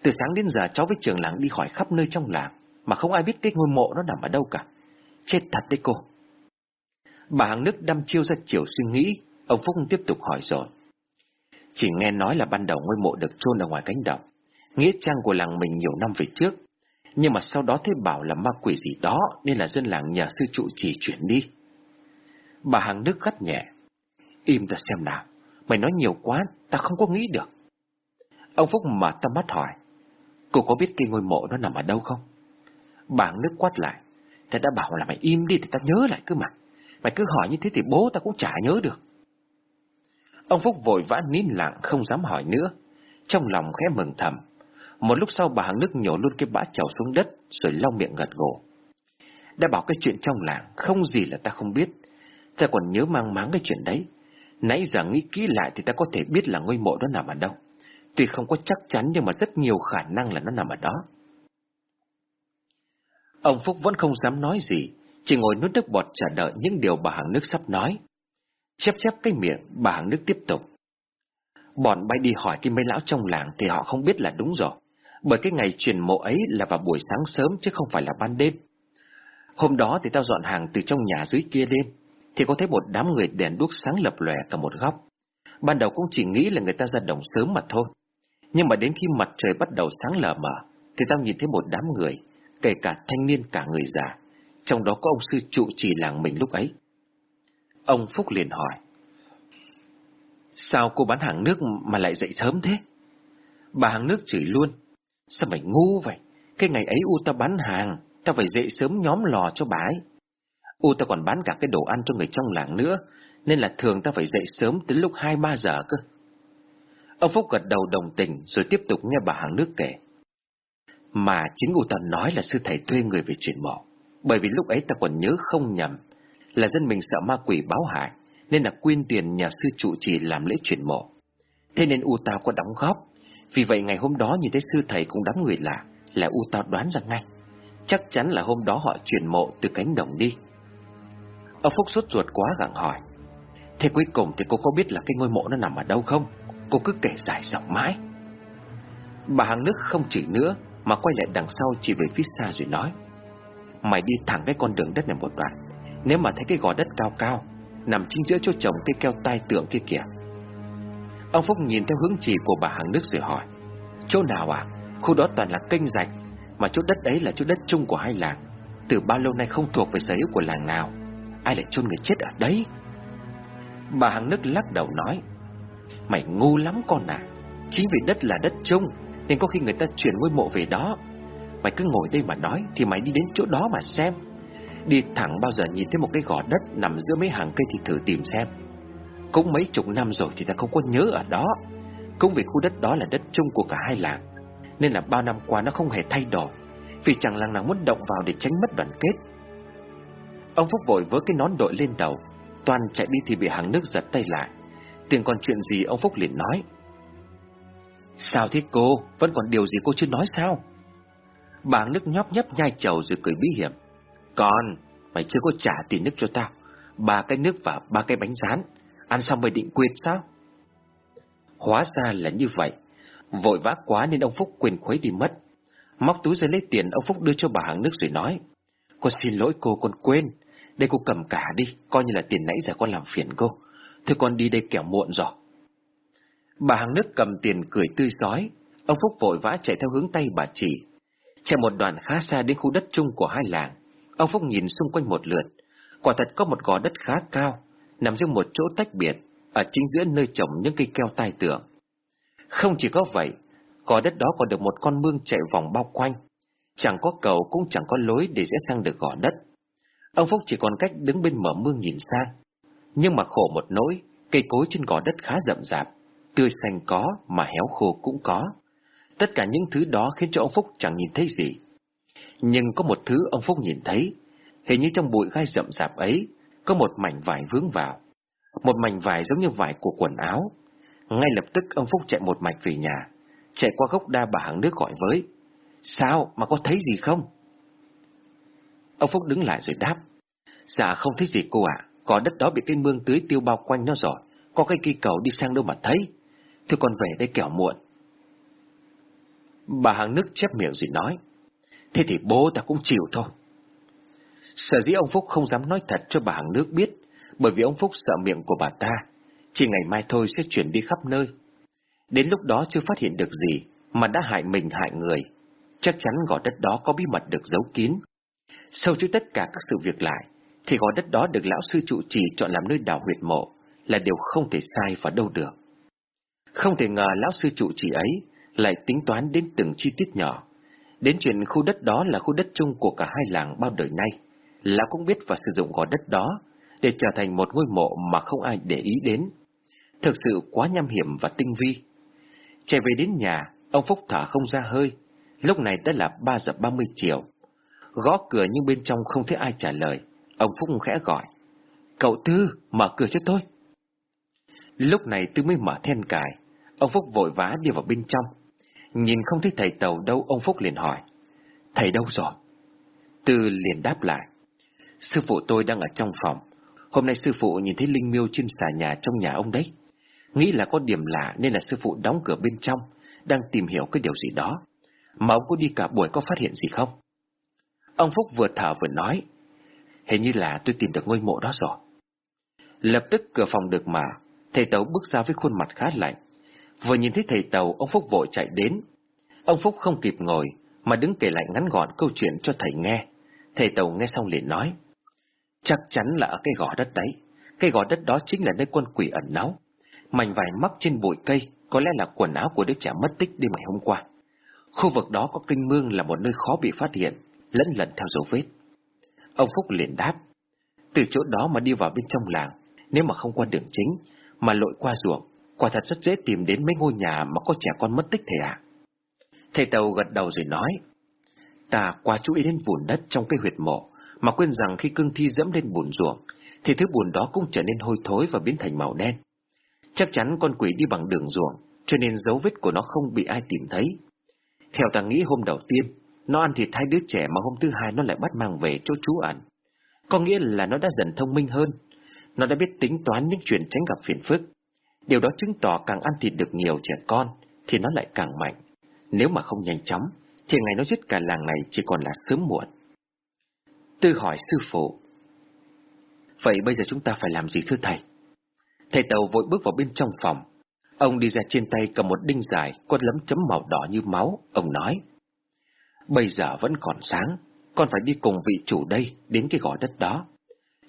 Từ sáng đến giờ cháu với trường làng đi hỏi khắp nơi trong làng, mà không ai biết cái ngôi mộ nó nằm ở đâu cả. Chết thật đấy cô. Bà hàng nước đâm chiêu ra chiều suy nghĩ, ông Phúc tiếp tục hỏi rồi. Chỉ nghe nói là ban đầu ngôi mộ được chôn ở ngoài cánh đồng, nghĩa trang của làng mình nhiều năm về trước, nhưng mà sau đó thấy bảo là ma quỷ gì đó nên là dân làng nhờ sư trụ chỉ chuyển đi. Bà hàng nước gắt nhẹ. Im ta xem nào, mày nói nhiều quá, ta không có nghĩ được. Ông Phúc mở tâm mắt hỏi, cô có biết cái ngôi mộ nó nằm ở đâu không? Bà hàng nước quát lại, thế đã bảo là mày im đi thì ta nhớ lại cứ mà. Mày cứ hỏi như thế thì bố ta cũng chả nhớ được. Ông Phúc vội vã nín lặng không dám hỏi nữa. Trong lòng khẽ mừng thầm. Một lúc sau bà hàng nước nhổ luôn cái bã chảo xuống đất rồi lau miệng gật gù. Đã bảo cái chuyện trong làng không gì là ta không biết. Ta còn nhớ mang máng cái chuyện đấy. Nãy giờ nghĩ kỹ lại thì ta có thể biết là ngôi mộ đó nằm ở đâu. Tuy không có chắc chắn nhưng mà rất nhiều khả năng là nó nằm ở đó. Ông Phúc vẫn không dám nói gì, chỉ ngồi nuốt nước bọt chờ đợi những điều bà hàng nước sắp nói. Chép chép cái miệng, bà hàng nước tiếp tục. Bọn bay đi hỏi cái mấy lão trong làng thì họ không biết là đúng rồi, bởi cái ngày truyền mộ ấy là vào buổi sáng sớm chứ không phải là ban đêm. Hôm đó thì tao dọn hàng từ trong nhà dưới kia lên, thì có thấy một đám người đèn đuốc sáng lập lòe cả một góc. Ban đầu cũng chỉ nghĩ là người ta ra đồng sớm mà thôi. Nhưng mà đến khi mặt trời bắt đầu sáng lờ mờ, thì tao nhìn thấy một đám người, kể cả thanh niên cả người già, trong đó có ông sư trụ trì làng mình lúc ấy. Ông Phúc liền hỏi, Sao cô bán hàng nước mà lại dậy sớm thế? Bà hàng nước chửi luôn, sao mày ngu vậy? Cái ngày ấy U ta bán hàng, ta phải dậy sớm nhóm lò cho bà ấy. U ta còn bán cả cái đồ ăn cho người trong làng nữa, nên là thường ta phải dậy sớm tới lúc 2-3 giờ cơ. Ông Phúc gật đầu đồng tình rồi tiếp tục nghe bà hàng nước kể. Mà chính U ta nói là sư thầy thuê người về chuyển mộ. Bởi vì lúc ấy ta còn nhớ không nhầm là dân mình sợ ma quỷ báo hại, Nên là quyên tiền nhà sư trụ trì làm lễ chuyển mộ. Thế nên U Tao có đóng góp. Vì vậy ngày hôm đó nhìn thấy sư thầy cũng đám người lạ, Là U Tao đoán ra ngay, Chắc chắn là hôm đó họ chuyển mộ từ cánh đồng đi. Ông Phúc sốt ruột quá gặng hỏi, Thế cuối cùng thì cô có biết là cái ngôi mộ nó nằm ở đâu không? Cô cứ kể dài dòng mãi. Bà hàng nước không chỉ nữa, Mà quay lại đằng sau chỉ về phía xa rồi nói, Mày đi thẳng cái con đường đất này một đoạn nếu mà thấy cái gò đất cao cao, Nằm chính giữa chỗ trồng cây keo tai tượng kia kìa. Ông Phúc nhìn theo hướng chỉ của bà hàng nước rồi hỏi, Chỗ nào à? Khu đó toàn là kênh rạch, Mà chỗ đất ấy là chỗ đất chung của hai làng. Từ bao lâu nay không thuộc về sở hữu của làng nào? Ai lại chôn người chết ở đấy? Bà hàng nước lắc đầu nói, Mày ngu lắm con à. Chính vì đất là đất chung, Nên có khi người ta chuyển ngôi mộ về đó. Mày cứ ngồi đây mà nói Thì mày đi đến chỗ đó mà xem. Đi thẳng bao giờ nhìn thấy một cái gò đất Nằm giữa mấy hàng cây thì thử tìm xem. Cũng mấy chục năm rồi thì ta không có nhớ ở đó. Cũng vì khu đất đó là đất chung của cả hai làng, Nên là bao năm qua nó không hề thay đổi, Vì chẳng làng nào muốn động vào để tránh mất đoàn kết. Ông Phúc vội với cái nón đội lên đầu, Toàn chạy đi thì bị hàng nước giật tay lại. Tiền còn chuyện gì ông Phúc liền nói. Sao thế cô? Vẫn còn điều gì cô chưa nói sao? Bà nước nhóp nhấp nhai chầu rồi cười bí hiểm. Còn, mày chưa có trả tiền nước cho tao. Ba cái nước và ba cái bánh rán. Ăn xong mày định quyệt sao? Hóa ra là như vậy. Vội vã quá nên ông Phúc quên khuấy đi mất. Móc túi ra lấy tiền ông Phúc đưa cho bà hàng nước rồi nói. Con xin lỗi cô, con quên. Đây cô cầm cả đi, coi như là tiền nãy giờ con làm phiền cô. Thôi con đi đây kẻo muộn rồi. Bà hàng nước cầm tiền cười tươi giói. Ông Phúc vội vã chạy theo hướng tay bà chỉ. Chạy một đoạn khá xa đến khu đất chung của hai làng. Ông Phúc nhìn xung quanh một lượt. Quả thật có một gò đất khá cao, nằm riêng một chỗ tách biệt, ở chính giữa nơi trồng những cây keo tai tượng. Không chỉ có vậy, gò đất đó còn được một con mương chạy vòng bao quanh. Chẳng có cầu cũng chẳng có lối để dễ sang được gò đất. Ông Phúc chỉ còn cách đứng bên mở mương nhìn sang. Nhưng mà khổ một nỗi, cây cối trên gò đất khá rậm rạp, tươi xanh có mà héo khô cũng có. Tất cả những thứ đó khiến cho ông Phúc chẳng nhìn thấy gì. Nhưng có một thứ ông Phúc nhìn thấy, hình như trong bụi gai rậm rạp ấy, có một mảnh vải vướng vào. Một mảnh vải giống như vải của quần áo. Ngay lập tức ông Phúc chạy một mạch về nhà, chạy qua gốc đa bà hàng nước gọi với. Sao mà có thấy gì không? Ông Phúc đứng lại rồi đáp. Dạ không thấy gì cô ạ, có đất đó bị cây mương tưới tiêu bao quanh nó rồi, có cây cây cầu đi sang đâu mà thấy. thưa con về đây kẻo muộn. Bà hàng nước chép miệng rồi nói. Thế thì bố ta cũng chịu thôi. Sở dĩ ông Phúc không dám nói thật cho bà hàng nước biết, bởi vì ông Phúc sợ miệng của bà ta, chỉ ngày mai thôi sẽ chuyển đi khắp nơi. Đến lúc đó chưa phát hiện được gì, mà đã hại mình hại người. Chắc chắn gò đất đó có bí mật được giấu kín. sau chuỗi tất cả các sự việc lại, thì gò đất đó được lão sư trụ trì chọn làm nơi đào huyệt mộ là điều không thể sai vào đâu được. Không thể ngờ lão sư trụ trì ấy lại tính toán đến từng chi tiết nhỏ. Đến chuyện khu đất đó là khu đất chung của cả hai làng bao đời nay, lão cũng biết và sử dụng gò đất đó để trở thành một ngôi mộ mà không ai để ý đến. Thực sự quá nham hiểm và tinh vi. Chạy về đến nhà, ông Phúc thở không ra hơi. Lúc này đã là 3 giờ 30 chiều. Gõ cửa nhưng bên trong không thấy ai trả lời. Ông Phúc khẽ gọi. Cậu Tư, mở cửa cho tôi. Lúc này Tư mới mở then cài. Ông Phúc vội vã đi vào bên trong. Nhìn không thấy thầy tàu đâu, ông Phúc liền hỏi. Thầy đâu rồi? Tư liền đáp lại. Sư phụ tôi đang ở trong phòng. Hôm nay sư phụ nhìn thấy Linh Miêu trên xà nhà trong nhà ông đấy. Nghĩ là có điểm lạ nên là sư phụ đóng cửa bên trong, đang tìm hiểu cái điều gì đó. Mà ông có đi cả buổi có phát hiện gì không? Ông Phúc vừa thở vừa nói. Hình như là tôi tìm được ngôi mộ đó rồi. Lập tức cửa phòng được mở, thầy Tàu bước ra với khuôn mặt khá lạnh. Vừa nhìn thấy thầy Tàu, ông Phúc vội chạy đến. Ông Phúc không kịp ngồi, mà đứng kể lại ngắn gọn câu chuyện cho thầy nghe. Thầy Tàu nghe xong liền nói. Chắc chắn là ở cái gò đất đấy. Cái gò đất đó chính là nơi quân quỷ ẩn náu. Mảnh vải mắc trên bụi cây có lẽ là quần áo của đứa trẻ mất tích đêm ngày hôm qua. Khu vực đó có kinh mương là một nơi khó bị phát hiện, lẫn lần theo dấu vết. Ông Phúc liền đáp, từ chỗ đó mà đi vào bên trong làng, nếu mà không qua đường chính, mà lội qua ruộng, quả thật rất dễ tìm đến mấy ngôi nhà mà có trẻ con mất tích thầy ạ. Thầy Tàu gật đầu rồi nói, ta quá chú ý đến vùn đất trong cái huyệt mộ, mà quên rằng khi cương thi dẫm lên bùn ruộng, thì thứ bùn đó cũng trở nên hôi thối và biến thành màu đen. Chắc chắn con quỷ đi bằng đường ruộng, cho nên dấu vết của nó không bị ai tìm thấy. Theo ta nghĩ hôm đầu tiên, nó ăn thịt hai đứa trẻ mà hôm thứ hai nó lại bắt mang về chỗ trú ẩn. Có nghĩa là nó đã dần thông minh hơn. Nó đã biết tính toán những chuyện tránh gặp phiền phức. Điều đó chứng tỏ càng ăn thịt được nhiều trẻ con thì nó lại càng mạnh. Nếu mà không nhanh chóng, thì ngày nó giết cả làng này chỉ còn là sớm muộn. Tư hỏi sư phụ. Vậy bây giờ chúng ta phải làm gì thưa thầy? Thầy Tàu vội bước vào bên trong phòng. Ông đi ra trên tay cầm một đinh dài, có lấm chấm màu đỏ như máu. Ông nói. Bây giờ vẫn còn sáng, con phải đi cùng vị chủ đây đến cái gò đất đó.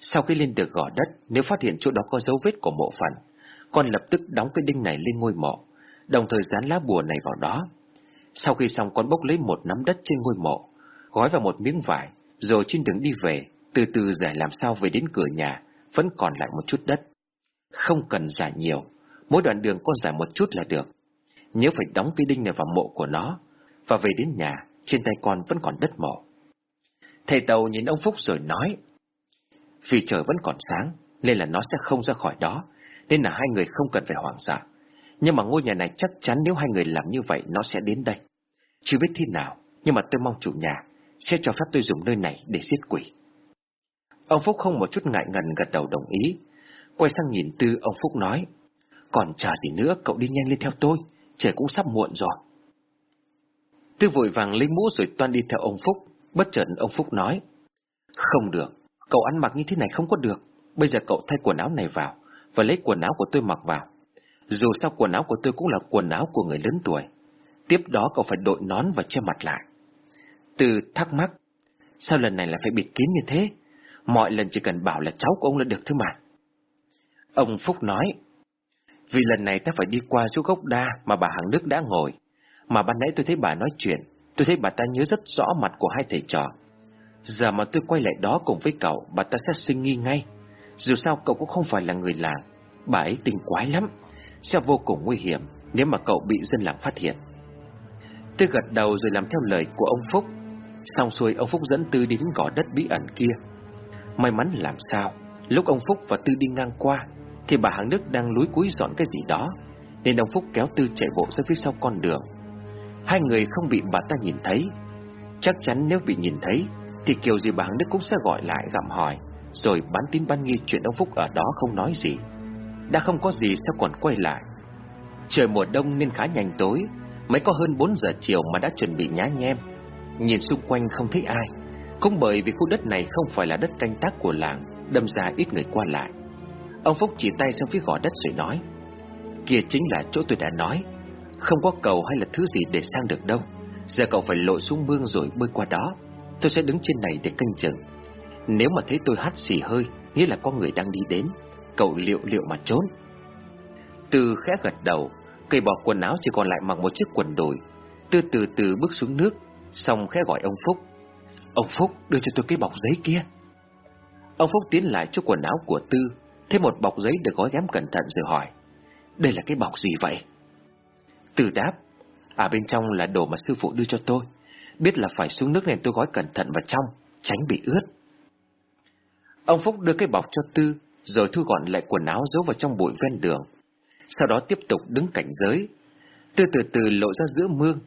Sau khi lên được gò đất, nếu phát hiện chỗ đó có dấu vết của mộ phần, con lập tức đóng cái đinh này lên ngôi mộ, đồng thời dán lá bùa này vào đó. Sau khi xong con bốc lấy một nắm đất trên ngôi mộ, gói vào một miếng vải, rồi trên đường đi về, từ từ giải làm sao về đến cửa nhà, vẫn còn lại một chút đất. Không cần giải nhiều, mỗi đoạn đường con giải một chút là được. Nhớ phải đóng cái đinh này vào mộ của nó, và về đến nhà, trên tay con vẫn còn đất mộ. Thầy Tàu nhìn ông Phúc rồi nói, vì trời vẫn còn sáng, nên là nó sẽ không ra khỏi đó, nên là hai người không cần phải hoảng sợ. Nhưng mà ngôi nhà này chắc chắn nếu hai người làm như vậy nó sẽ đến đây. Chưa biết thế nào, nhưng mà tôi mong chủ nhà sẽ cho phép tôi dùng nơi này để giết quỷ. Ông Phúc không một chút ngại ngần gật đầu đồng ý. Quay sang nhìn Tư, ông Phúc nói, còn chờ gì nữa, cậu đi nhanh lên theo tôi, trời cũng sắp muộn rồi. Tư vội vàng lấy mũ rồi toan đi theo ông Phúc, bất chợt ông Phúc nói. Không được, cậu ăn mặc như thế này không có được, bây giờ cậu thay quần áo này vào, và lấy quần áo của tôi mặc vào. Dù sao quần áo của tôi cũng là quần áo của người lớn tuổi. Tiếp đó cậu phải đội nón và che mặt lại. Từ thắc mắc, sao lần này lại phải bịt kín như thế? Mọi lần chỉ cần bảo là cháu của ông là được thứ mà. Ông Phúc nói, vì lần này ta phải đi qua chỗ gốc đa mà bà hàng nước đã ngồi. Mà ban nãy tôi thấy bà nói chuyện, tôi thấy bà ta nhớ rất rõ mặt của hai thầy trò. Giờ mà tôi quay lại đó cùng với cậu, bà ta sẽ sinh nghi ngay. Dù sao cậu cũng không phải là người làng, bà ấy tình quái lắm, sẽ vô cùng nguy hiểm nếu mà cậu bị dân làng phát hiện. Tư gật đầu rồi làm theo lời của ông Phúc. Xong xuôi ông Phúc dẫn Tư đến gò đất bí ẩn kia. May mắn làm sao, lúc ông Phúc và Tư đi ngang qua, thì bà hàng nước đang lúi cúi dọn cái gì đó, nên ông Phúc kéo Tư chạy bộ ra phía sau con đường. Hai người không bị bà ta nhìn thấy. Chắc chắn nếu bị nhìn thấy, thì kiểu gì bà hàng nước cũng sẽ gọi lại gặm hỏi, rồi bán tin bán nghi chuyện ông Phúc ở đó không nói gì. Đã không có gì sao còn quay lại. Trời mùa đông nên khá nhanh tối, mới có hơn 4 giờ chiều mà đã chuẩn bị nhá nhem. Nhìn xung quanh không thấy ai, cũng bởi vì khu đất này không phải là đất canh tác của làng, đâm ra ít người qua lại. Ông Phúc chỉ tay sang phía gò đất rồi nói, kia chính là chỗ tôi đã nói, không có cầu hay là thứ gì để sang được đâu. Giờ cậu phải lội xuống mương rồi bơi qua đó. Tôi sẽ đứng trên này để canh chừng. Nếu mà thấy tôi hắt xì hơi, nghĩa là có người đang đi đến. Cậu liệu liệu mà trốn. Từ khẽ gật đầu, cây bỏ quần áo chỉ còn lại mặc một chiếc quần đùi. Tư từ từ bước xuống nước, xong khẽ gọi ông Phúc. Ông Phúc đưa cho tôi cái bọc giấy kia. Ông Phúc tiến lại chỗ quần áo của Tư, thấy một bọc giấy được gói ghém cẩn thận rồi hỏi. Đây là cái bọc gì vậy? Tư đáp, à bên trong là đồ mà sư phụ đưa cho tôi. Biết là phải xuống nước nên tôi gói cẩn thận vào trong, tránh bị ướt. Ông Phúc đưa cái bọc cho Tư, rồi thu gọn lại quần áo giấu vào trong bụi ven đường. Sau đó tiếp tục đứng cảnh giới. Tư từ từ lộ ra giữa mương,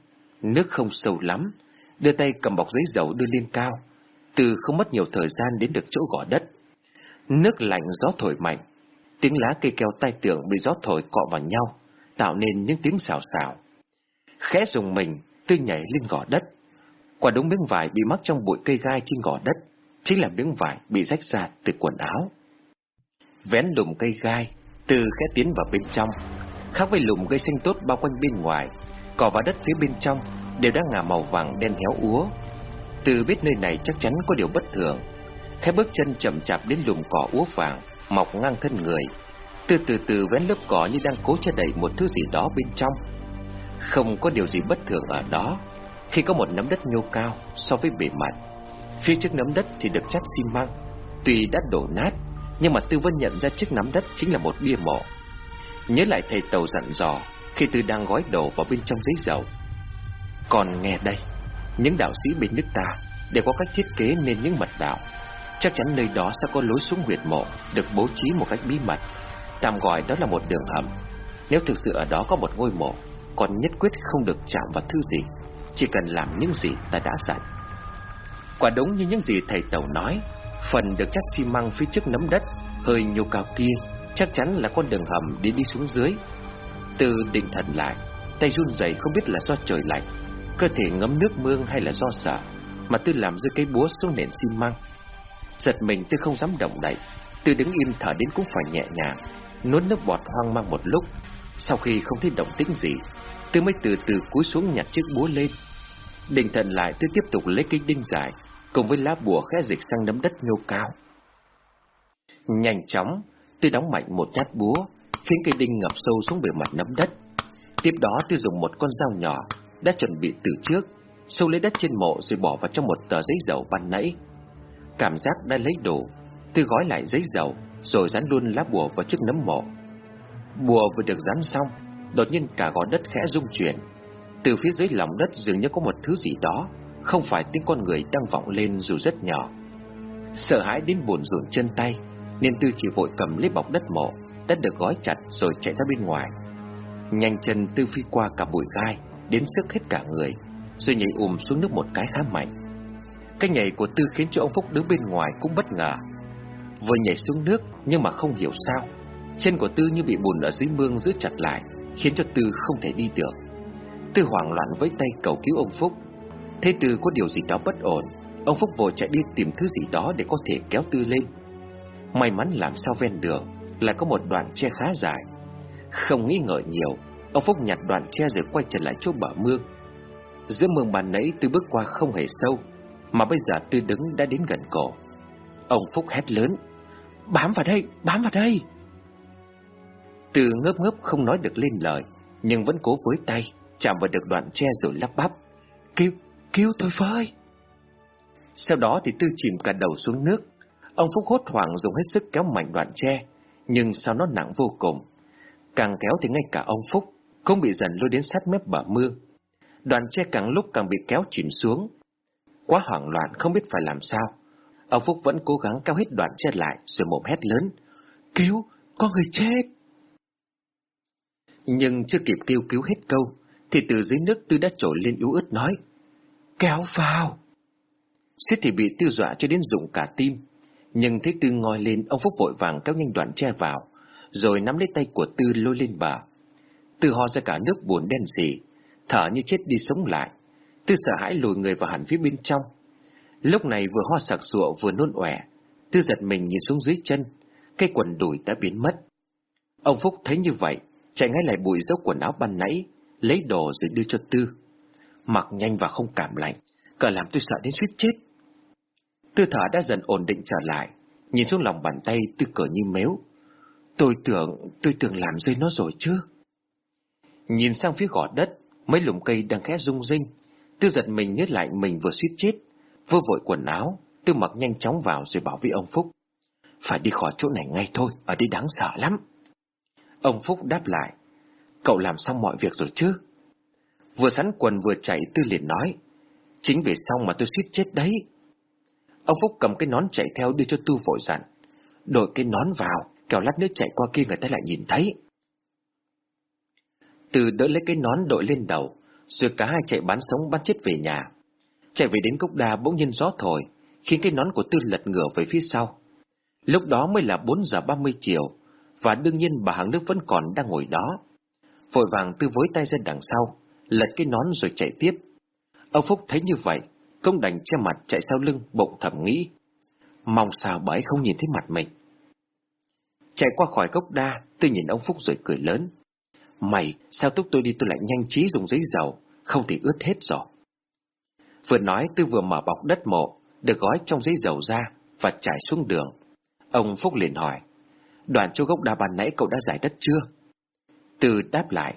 nước không sâu lắm, đưa tay cầm bọc giấy dầu đưa lên cao. Tư không mất nhiều thời gian đến được chỗ gò đất. Nước lạnh gió thổi mạnh, tiếng lá cây keo tay tưởng bị gió thổi cọ vào nhau, tạo nên những tiếng xào xào. Khẽ dùng mình, Tư nhảy lên gò đất. Quả đúng miếng vải bị mắc trong bụi cây gai trên gò đất, chính là miếng vải bị rách ra từ quần áo. Vén lùm cây gai, từ khẽ tiến vào bên trong. Khác với lùm cây xanh tốt bao quanh bên ngoài, cỏ và đất phía bên trong đều đã ngả màu vàng đen héo úa. từ biết nơi này chắc chắn có điều bất thường. Khẽ bước chân chậm chạp đến lùm cỏ úa vàng, mọc ngang thân người. Từ từ từ vén lớp cỏ như đang cố che đậy một thứ gì đó bên trong. Không có điều gì bất thường ở đó. Khi có một nắm đất nhô cao so với bề mặt, phía trước nắm đất thì được chắt xi măng. Tuy đã đổ nát, nhưng mà Tư Vân nhận ra chiếc nắm đất chính là một bia mộ. Nhớ lại thầy tàu dặn dò khi Tư đang gói đồ vào bên trong giấy dầu. Còn nghe đây, những đạo sĩ bên nước ta đều có cách thiết kế nên những mật đạo. Chắc chắn nơi đó sẽ có lối xuống huyệt mộ được bố trí một cách bí mật. Tạm gọi đó là một đường hầm. Nếu thực sự ở đó có một ngôi mộ, còn nhất quyết không được chạm vào thứ gì, chỉ cần làm những gì ta đã dặn. Quả đúng như những gì thầy tàu nói, phần được chắc xi măng phía trước nấm đất, hơi nhô cao kia, chắc chắn là con đường hầm đi đi xuống dưới. Từ định thần lại, tay run rẩy không biết là do trời lạnh, cơ thể ngấm nước mương hay là do sợ, mà tư làm rơi cái búa xuống nền xi măng. Giật mình tư không dám động đậy, tư đứng im thở đến cũng phải nhẹ nhàng, nuốt nước bọt hoang mang một lúc. Sau khi không thấy động tĩnh gì, tư mới từ từ cúi xuống nhặt chiếc búa lên. Định thần lại tư tiếp tục lấy cây đinh dài, cùng với lá bùa khẽ dịch sang nấm đất nhô cao. Nhanh chóng, tôi đóng mạnh một nhát búa, khiến cây đinh ngập sâu xuống bề mặt nấm đất. Tiếp đó tôi dùng một con dao nhỏ đã chuẩn bị từ trước, sâu lấy đất trên mộ rồi bỏ vào trong một tờ giấy dầu ban nãy. Cảm giác đã lấy đủ, tôi gói lại giấy dầu rồi dán luôn lá bùa vào chiếc nấm mộ. Bùa vừa được dán xong, đột nhiên cả gò đất khẽ rung chuyển. Từ phía dưới lòng đất dường như có một thứ gì đó không phải tiếng con người đang vọng lên dù rất nhỏ. Sợ hãi đến buồn rùn chân tay, nên Tư chỉ vội cầm lấy bọc đất mộ, đất được gói chặt rồi chạy ra bên ngoài. Nhanh chân Tư phi qua cả bụi gai, đến sức hết cả người, rồi nhảy ùm xuống nước một cái khá mạnh. Cái nhảy của Tư khiến cho ông Phúc đứng bên ngoài cũng bất ngờ. Vừa nhảy xuống nước nhưng mà không hiểu sao, chân của Tư như bị bùn ở dưới mương giữ chặt lại, khiến cho Tư không thể đi được. Tư hoảng loạn với tay cầu cứu ông Phúc. Thế Tư có điều gì đó bất ổn, ông Phúc vội chạy đi tìm thứ gì đó để có thể kéo Tư lên. May mắn làm sao ven đường lại có một đoạn tre khá dài. Không nghĩ ngợi nhiều, ông Phúc nhặt đoạn tre rồi quay trở lại chỗ bờ mương. Giữa mương bàn nãy Tư bước qua không hề sâu, mà bây giờ Tư đứng đã đến gần cổ. Ông Phúc hét lớn, bám vào đây, bám vào đây. Tư ngớp ngớp không nói được lên lời, nhưng vẫn cố với tay, chạm vào được đoạn tre rồi lắp bắp. kêu cứu tôi với. Sau đó thì Tư chìm cả đầu xuống nước. Ông Phúc hốt hoảng dùng hết sức kéo mạnh đoạn tre, nhưng sao nó nặng vô cùng. Càng kéo thì ngay cả ông Phúc cũng bị dần lôi đến sát mép bờ mương. Đoạn tre càng lúc càng bị kéo chìm xuống. Quá hoảng loạn không biết phải làm sao. Ông Phúc vẫn cố gắng cao hết đoạn tre lại rồi mồm hét lớn. Cứu, có người chết! Nhưng chưa kịp kêu cứu hết câu, thì từ dưới nước Tư đã trồi lên yếu ớt nói. Kéo vào! Suýt thì bị tiêu dọa cho đến rụng cả tim. Nhưng thấy Tư ngoi lên, ông Phúc vội vàng kéo nhanh đoạn che vào, rồi nắm lấy tay của Tư lôi lên bờ. Tư ho ra cả nước buồn đen xì, thở như chết đi sống lại. Tư sợ hãi lùi người vào hẳn phía bên trong. Lúc này vừa ho sặc sụa vừa nôn ọe, Tư giật mình nhìn xuống dưới chân, cây quần đùi đã biến mất. Ông Phúc thấy như vậy, chạy ngay lại bụi dốc quần áo ban nãy, lấy đồ rồi đưa cho Tư. Mặc nhanh và không cảm lạnh, cờ làm tôi sợ đến suýt chết. Tư thở đã dần ổn định trở lại, nhìn xuống lòng bàn tay Tư cờ như méo. Tôi tưởng, tôi tưởng làm rơi nó rồi chứ. Nhìn sang phía gò đất, mấy lùm cây đang khẽ rung rinh. Tư giật mình nhớ lại mình vừa suýt chết, vừa vội quần áo, Tư mặc nhanh chóng vào rồi bảo với ông Phúc. Phải đi khỏi chỗ này ngay thôi, ở đây đáng sợ lắm. Ông Phúc đáp lại, cậu làm xong mọi việc rồi chứ? Vừa sắn quần vừa chạy Tư liền nói, chính vì xong mà tôi suýt chết đấy. Ông Phúc cầm cái nón chạy theo đưa cho Tư vội dặn, đội cái nón vào, Kéo lát nữa chạy qua kia người ta lại nhìn thấy. Tư đỡ lấy cái nón đội lên đầu, rồi cả hai chạy bán sống bắt chết về nhà. Chạy về đến cốc đa bỗng nhiên gió thổi, khiến cái nón của Tư lật ngửa về phía sau. Lúc đó mới là 4 giờ 30 chiều, và đương nhiên bà hàng nước vẫn còn đang ngồi đó. Vội vàng Tư với tay ra đằng sau, lật cái nón rồi chạy tiếp. Ông Phúc thấy như vậy, công đành che mặt chạy sau lưng, bụng thầm nghĩ. Mong sao bà ấy không nhìn thấy mặt mình. Chạy qua khỏi gốc đa, tôi nhìn ông Phúc rồi cười lớn. Mày, sao túc tôi đi tôi lại nhanh trí dùng giấy dầu, không thì ướt hết rồi. Vừa nói tôi vừa mở bọc đất mộ, được gói trong giấy dầu ra và trải xuống đường. Ông Phúc liền hỏi, đoàn chỗ gốc đa bàn nãy cậu đã giải đất chưa? Từ đáp lại,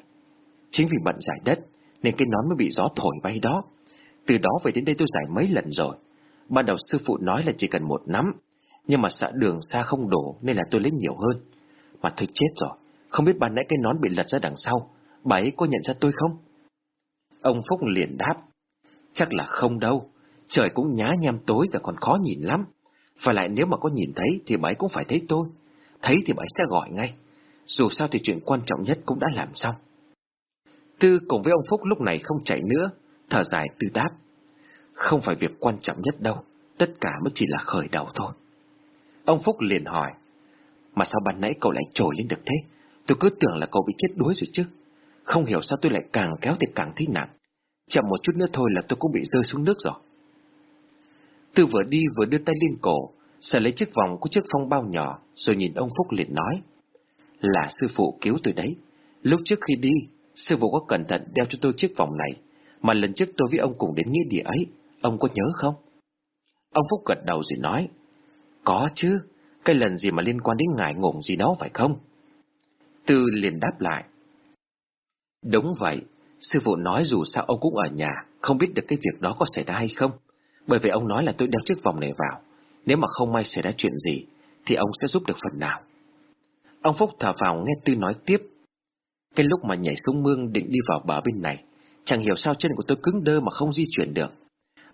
chính vì bận giải đất nên cái nón mới bị gió thổi bay đó. Từ đó về đến đây tôi giải mấy lần rồi. Ban đầu sư phụ nói là chỉ cần một nắm, nhưng mà sợ đường xa không đủ nên là tôi lấy nhiều hơn. Mà thực chết rồi, không biết ban nãy cái nón bị lật ra đằng sau, bà ấy có nhận ra tôi không? Ông Phúc liền đáp, chắc là không đâu, trời cũng nhá nhem tối và còn khó nhìn lắm. Và lại nếu mà có nhìn thấy thì bà ấy cũng phải thấy tôi, thấy thì bà ấy sẽ gọi ngay. Dù sao thì chuyện quan trọng nhất cũng đã làm xong. Tư cùng với ông Phúc lúc này không chạy nữa, thở dài tư đáp. Không phải việc quan trọng nhất đâu, tất cả mới chỉ là khởi đầu thôi. Ông Phúc liền hỏi, mà sao ban nãy cậu lại trồi lên được thế? Tôi cứ tưởng là cậu bị chết đuối rồi chứ. Không hiểu sao tôi lại càng kéo thì càng thấy nặng. Chậm một chút nữa thôi là tôi cũng bị rơi xuống nước rồi. Tư vừa đi vừa đưa tay lên cổ, sẽ lấy chiếc vòng của chiếc phong bao nhỏ, rồi nhìn ông Phúc liền nói. Là sư phụ cứu tôi đấy. Lúc trước khi đi, sư phụ có cẩn thận đeo cho tôi chiếc vòng này, mà lần trước tôi với ông cùng đến nghĩa địa ấy, ông có nhớ không? Ông Phúc gật đầu rồi nói, có chứ, cái lần gì mà liên quan đến ngài ngủng gì đó phải không? Tư liền đáp lại, đúng vậy, sư phụ nói dù sao ông cũng ở nhà, không biết được cái việc đó có xảy ra hay không, bởi vì ông nói là tôi đeo chiếc vòng này vào, nếu mà không may xảy ra chuyện gì, thì ông sẽ giúp được phần nào. Ông Phúc thở vào nghe Tư nói tiếp. Cái lúc mà nhảy xuống mương định đi vào bờ bên này, chẳng hiểu sao chân của tôi cứng đơ mà không di chuyển được.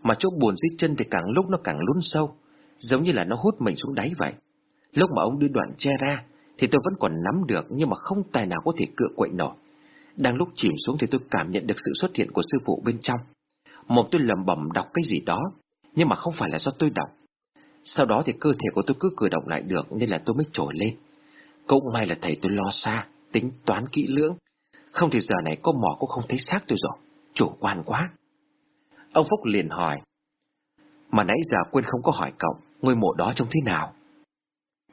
Mà chỗ buồn dưới chân thì càng lúc nó càng lún sâu, giống như là nó hút mình xuống đáy vậy. Lúc mà ông đưa đoạn che ra, thì tôi vẫn còn nắm được nhưng mà không tài nào có thể cựa quậy nổi. Đang lúc chìm xuống thì tôi cảm nhận được sự xuất hiện của sư phụ bên trong. Một tôi lầm bẩm đọc cái gì đó, nhưng mà không phải là do tôi đọc. Sau đó thì cơ thể của tôi cứ cử động lại được nên là tôi mới trồi lên. Cũng may là thầy tôi lo xa, tính toán kỹ lưỡng. Không thì giờ này có mỏ cũng không thấy xác tôi rồi. Chủ quan quá. Ông Phúc liền hỏi. Mà nãy giờ quên không có hỏi cậu, ngôi mộ đó trông thế nào?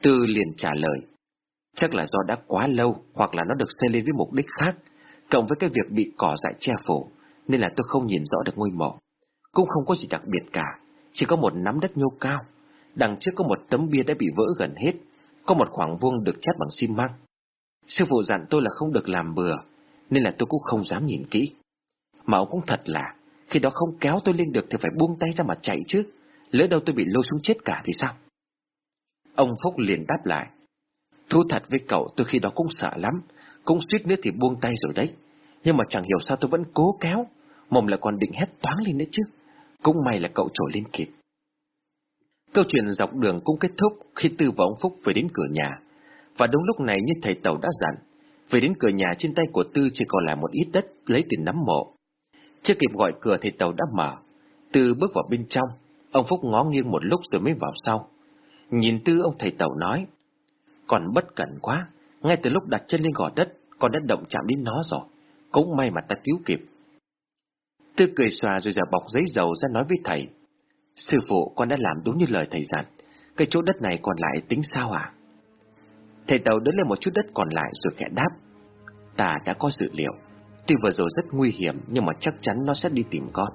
Tư liền trả lời. Chắc là do đã quá lâu hoặc là nó được xây lên với mục đích khác, cộng với cái việc bị cỏ dại che phủ, nên là tôi không nhìn rõ được ngôi mộ. Cũng không có gì đặc biệt cả, chỉ có một nắm đất nhô cao. Đằng trước có một tấm bia đã bị vỡ gần hết, có một khoảng vuông được chát bằng xi măng. Sư phụ dặn tôi là không được làm bừa, nên là tôi cũng không dám nhìn kỹ. Mà ông cũng thật là, khi đó không kéo tôi lên được thì phải buông tay ra mà chạy chứ, lỡ đâu tôi bị lôi xuống chết cả thì sao? Ông Phúc liền đáp lại. Thú thật với cậu tôi khi đó cũng sợ lắm, cũng suýt nữa thì buông tay rồi đấy. Nhưng mà chẳng hiểu sao tôi vẫn cố kéo, mồm lại còn định hét toáng lên nữa chứ. Cũng may là cậu trồi lên kịp. Câu chuyện dọc đường cũng kết thúc khi Tư và ông Phúc về đến cửa nhà. Và đúng lúc này như thầy Tàu đã dặn, về đến cửa nhà trên tay của Tư chỉ còn lại một ít đất lấy tiền nắm mộ. Chưa kịp gọi cửa thì Tàu đã mở. Tư bước vào bên trong, ông Phúc ngó nghiêng một lúc rồi mới vào sau. Nhìn Tư ông thầy Tàu nói, còn bất cẩn quá, ngay từ lúc đặt chân lên gò đất, con đã động chạm đến nó rồi. Cũng may mà ta cứu kịp. Tư cười xòa rồi giả bọc giấy dầu ra nói với thầy. Sư phụ con đã làm đúng như lời thầy dặn. Cái chỗ đất này còn lại tính sao à? Thầy Tàu đỡ lên một chút đất còn lại rồi khẽ đáp. Ta đã có dự liệu. Tuy vừa rồi rất nguy hiểm nhưng mà chắc chắn nó sẽ đi tìm con.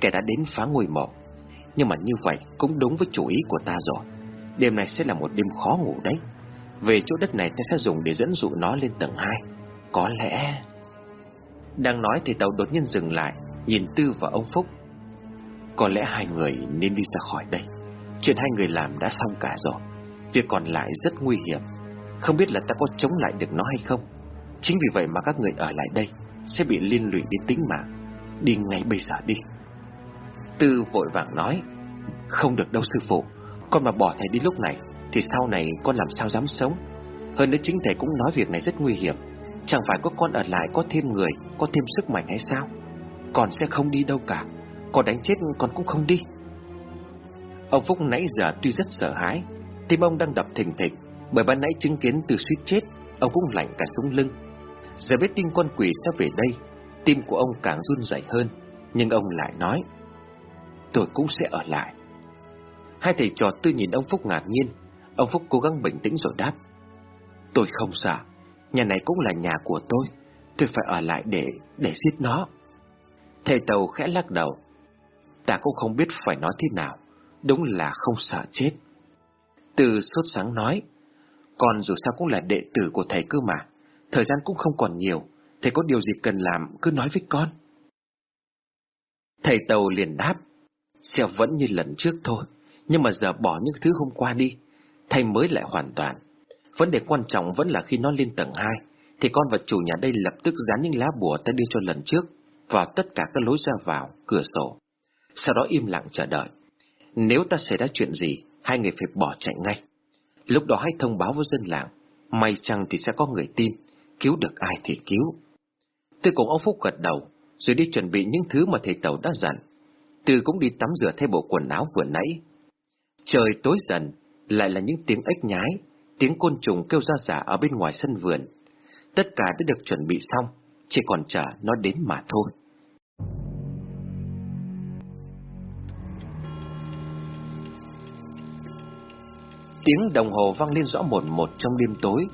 Kẻ đã đến phá ngôi mộ. Nhưng mà như vậy cũng đúng với chủ ý của ta rồi. Đêm này sẽ là một đêm khó ngủ đấy. Về chỗ đất này ta sẽ dùng để dẫn dụ nó lên tầng 2. Có lẽ... Đang nói thì tàu đột nhiên dừng lại, nhìn Tư và ông Phúc. Có lẽ hai người nên đi ra khỏi đây. Chuyện hai người làm đã xong cả rồi. Việc còn lại rất nguy hiểm. Không biết là ta có chống lại được nó hay không. Chính vì vậy mà các người ở lại đây sẽ bị liên lụy đến tính mạng. Đi ngay bây giờ đi. Tư vội vàng nói, không được đâu sư phụ, con mà bỏ thầy đi lúc này thì sau này con làm sao dám sống. Hơn nữa chính thầy cũng nói việc này rất nguy hiểm. Chẳng phải có con ở lại có thêm người, có thêm sức mạnh hay sao? Con sẽ không đi đâu cả. Con đánh chết con cũng không đi. Ông Phúc nãy giờ tuy rất sợ hãi, tim ông đang đập thình thịch, bởi ban nãy chứng kiến từ suýt chết, ông cũng lạnh cả sống lưng. Giờ biết tin con quỷ sẽ về đây, tim của ông càng run rẩy hơn, nhưng ông lại nói, tôi cũng sẽ ở lại. Hai thầy trò tư nhìn ông Phúc ngạc nhiên, ông Phúc cố gắng bình tĩnh rồi đáp, tôi không sợ, nhà này cũng là nhà của tôi, tôi phải ở lại để, để giết nó. Thầy Tàu khẽ lắc đầu, ta cũng không biết phải nói thế nào, đúng là không sợ chết. Từ sốt sáng nói, con dù sao cũng là đệ tử của thầy cơ mà, thời gian cũng không còn nhiều, thầy có điều gì cần làm cứ nói với con. Thầy Tàu liền đáp, sẽ vẫn như lần trước thôi, nhưng mà giờ bỏ những thứ hôm qua đi, thầy mới lại hoàn toàn. Vấn đề quan trọng vẫn là khi nó lên tầng 2, thì con và chủ nhà đây lập tức dán những lá bùa ta đưa cho lần trước vào tất cả các lối ra vào, cửa sổ. Sau đó im lặng chờ đợi. Nếu ta xảy ra chuyện gì, hai người phải bỏ chạy ngay. Lúc đó hãy thông báo với dân làng, may chăng thì sẽ có người tin, cứu được ai thì cứu. Tôi cùng ông Phúc gật đầu, rồi đi chuẩn bị những thứ mà thầy Tàu đã dặn. Tư cũng đi tắm rửa thay bộ quần áo vừa nãy. Trời tối dần, lại là những tiếng ếch nhái, tiếng côn trùng kêu ra giả ở bên ngoài sân vườn. Tất cả đã được chuẩn bị xong, chỉ còn chờ nó đến mà thôi. Tiếng đồng hồ vang lên rõ một một trong đêm tối,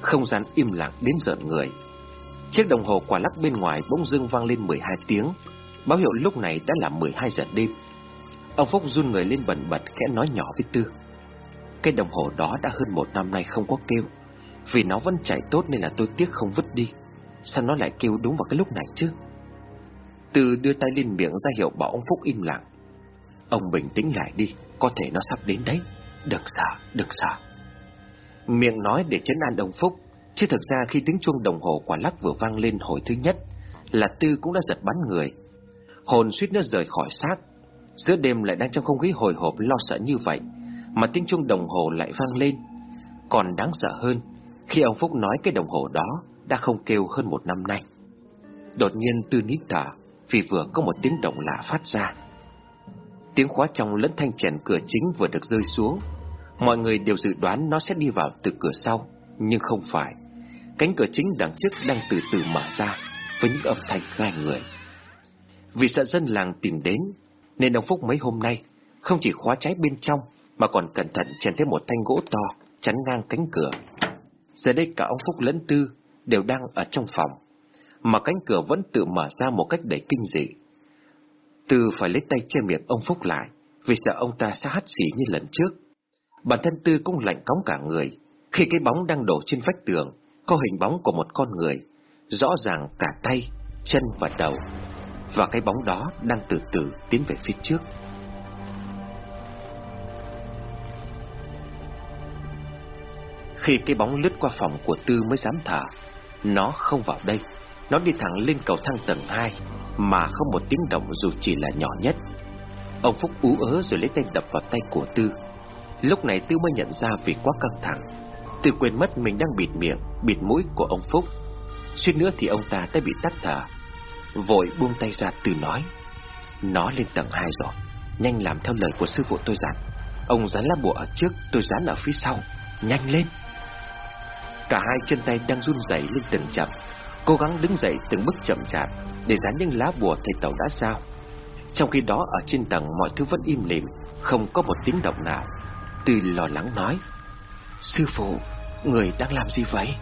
không gian im lặng đến giận người. Chiếc đồng hồ quả lắc bên ngoài bỗng dưng vang lên 12 tiếng, báo hiệu lúc này đã là 12 giờ đêm. Ông Phúc run người lên bần bật khẽ nói nhỏ với Tư. Cái đồng hồ đó đã hơn một năm nay không có kêu, vì nó vẫn chạy tốt nên là tôi tiếc không vứt đi. Sao nó lại kêu đúng vào cái lúc này chứ? Tư đưa tay lên miệng ra hiệu bảo ông Phúc im lặng. Ông bình tĩnh lại đi, có thể nó sắp đến đấy. Đừng sợ, đừng sợ. Miệng nói để chấn an đồng Phúc, chứ thực ra khi tiếng chuông đồng hồ quả lắc vừa vang lên hồi thứ nhất, là Tư cũng đã giật bắn người. Hồn suýt nữa rời khỏi xác. Giữa đêm lại đang trong không khí hồi hộp lo sợ như vậy, mà tiếng chuông đồng hồ lại vang lên. Còn đáng sợ hơn, khi ông Phúc nói cái đồng hồ đó đã không kêu hơn một năm nay. Đột nhiên Tư nín thở, vì vừa có một tiếng động lạ phát ra. Tiếng khóa trong lẫn thanh chèn cửa chính vừa được rơi xuống. Mọi người đều dự đoán nó sẽ đi vào từ cửa sau, nhưng không phải. Cánh cửa chính đằng trước đang từ từ mở ra Với những âm thanh gai người. Vì sợ dân làng tìm đến Nên ông Phúc mấy hôm nay Không chỉ khóa trái bên trong Mà còn cẩn thận chèn thêm một thanh gỗ to Chắn ngang cánh cửa. Giờ đây cả ông Phúc lẫn Tư Đều đang ở trong phòng Mà cánh cửa vẫn tự mở ra một cách đầy kinh dị. Tư phải lấy tay che miệng ông Phúc lại Vì sợ ông ta sẽ hắt xỉ như lần trước. Bản thân Tư cũng lạnh cóng cả người. Khi cái bóng đang đổ trên vách tường Có hình bóng của một con người Rõ ràng cả tay, chân và đầu. Và cái bóng đó đang từ từ tiến về phía trước. Khi cái bóng lướt qua phòng của Tư mới dám thở Nó không vào đây. Nó đi thẳng lên cầu thang tầng 2 Mà không một tiếng động dù chỉ là nhỏ nhất. Ông Phúc ú ớ rồi lấy tay đập vào tay của Tư. Lúc này Tư mới nhận ra vì quá căng thẳng. Tư quên mất mình đang bịt miệng, Bịt mũi của ông Phúc. Suýt nữa thì ông ta đã bị tắt thở. Vội buông tay ra Tư nói, Nó lên tầng 2 rồi. Nhanh làm theo lời của sư phụ tôi dặn. Ông dán lá bùa ở trước, Tôi dán ở phía sau. Nhanh lên. Cả hai chân tay đang run rẩy lên từng chậm Cố gắng đứng dậy từng bước chậm chạp Để dán những lá bùa thầy tàu đã sao. Trong khi đó, ở trên tầng mọi thứ vẫn im lìm, Không có một tiếng động nào. Tư lo lắng nói Sư phụ Người đang làm gì vậy?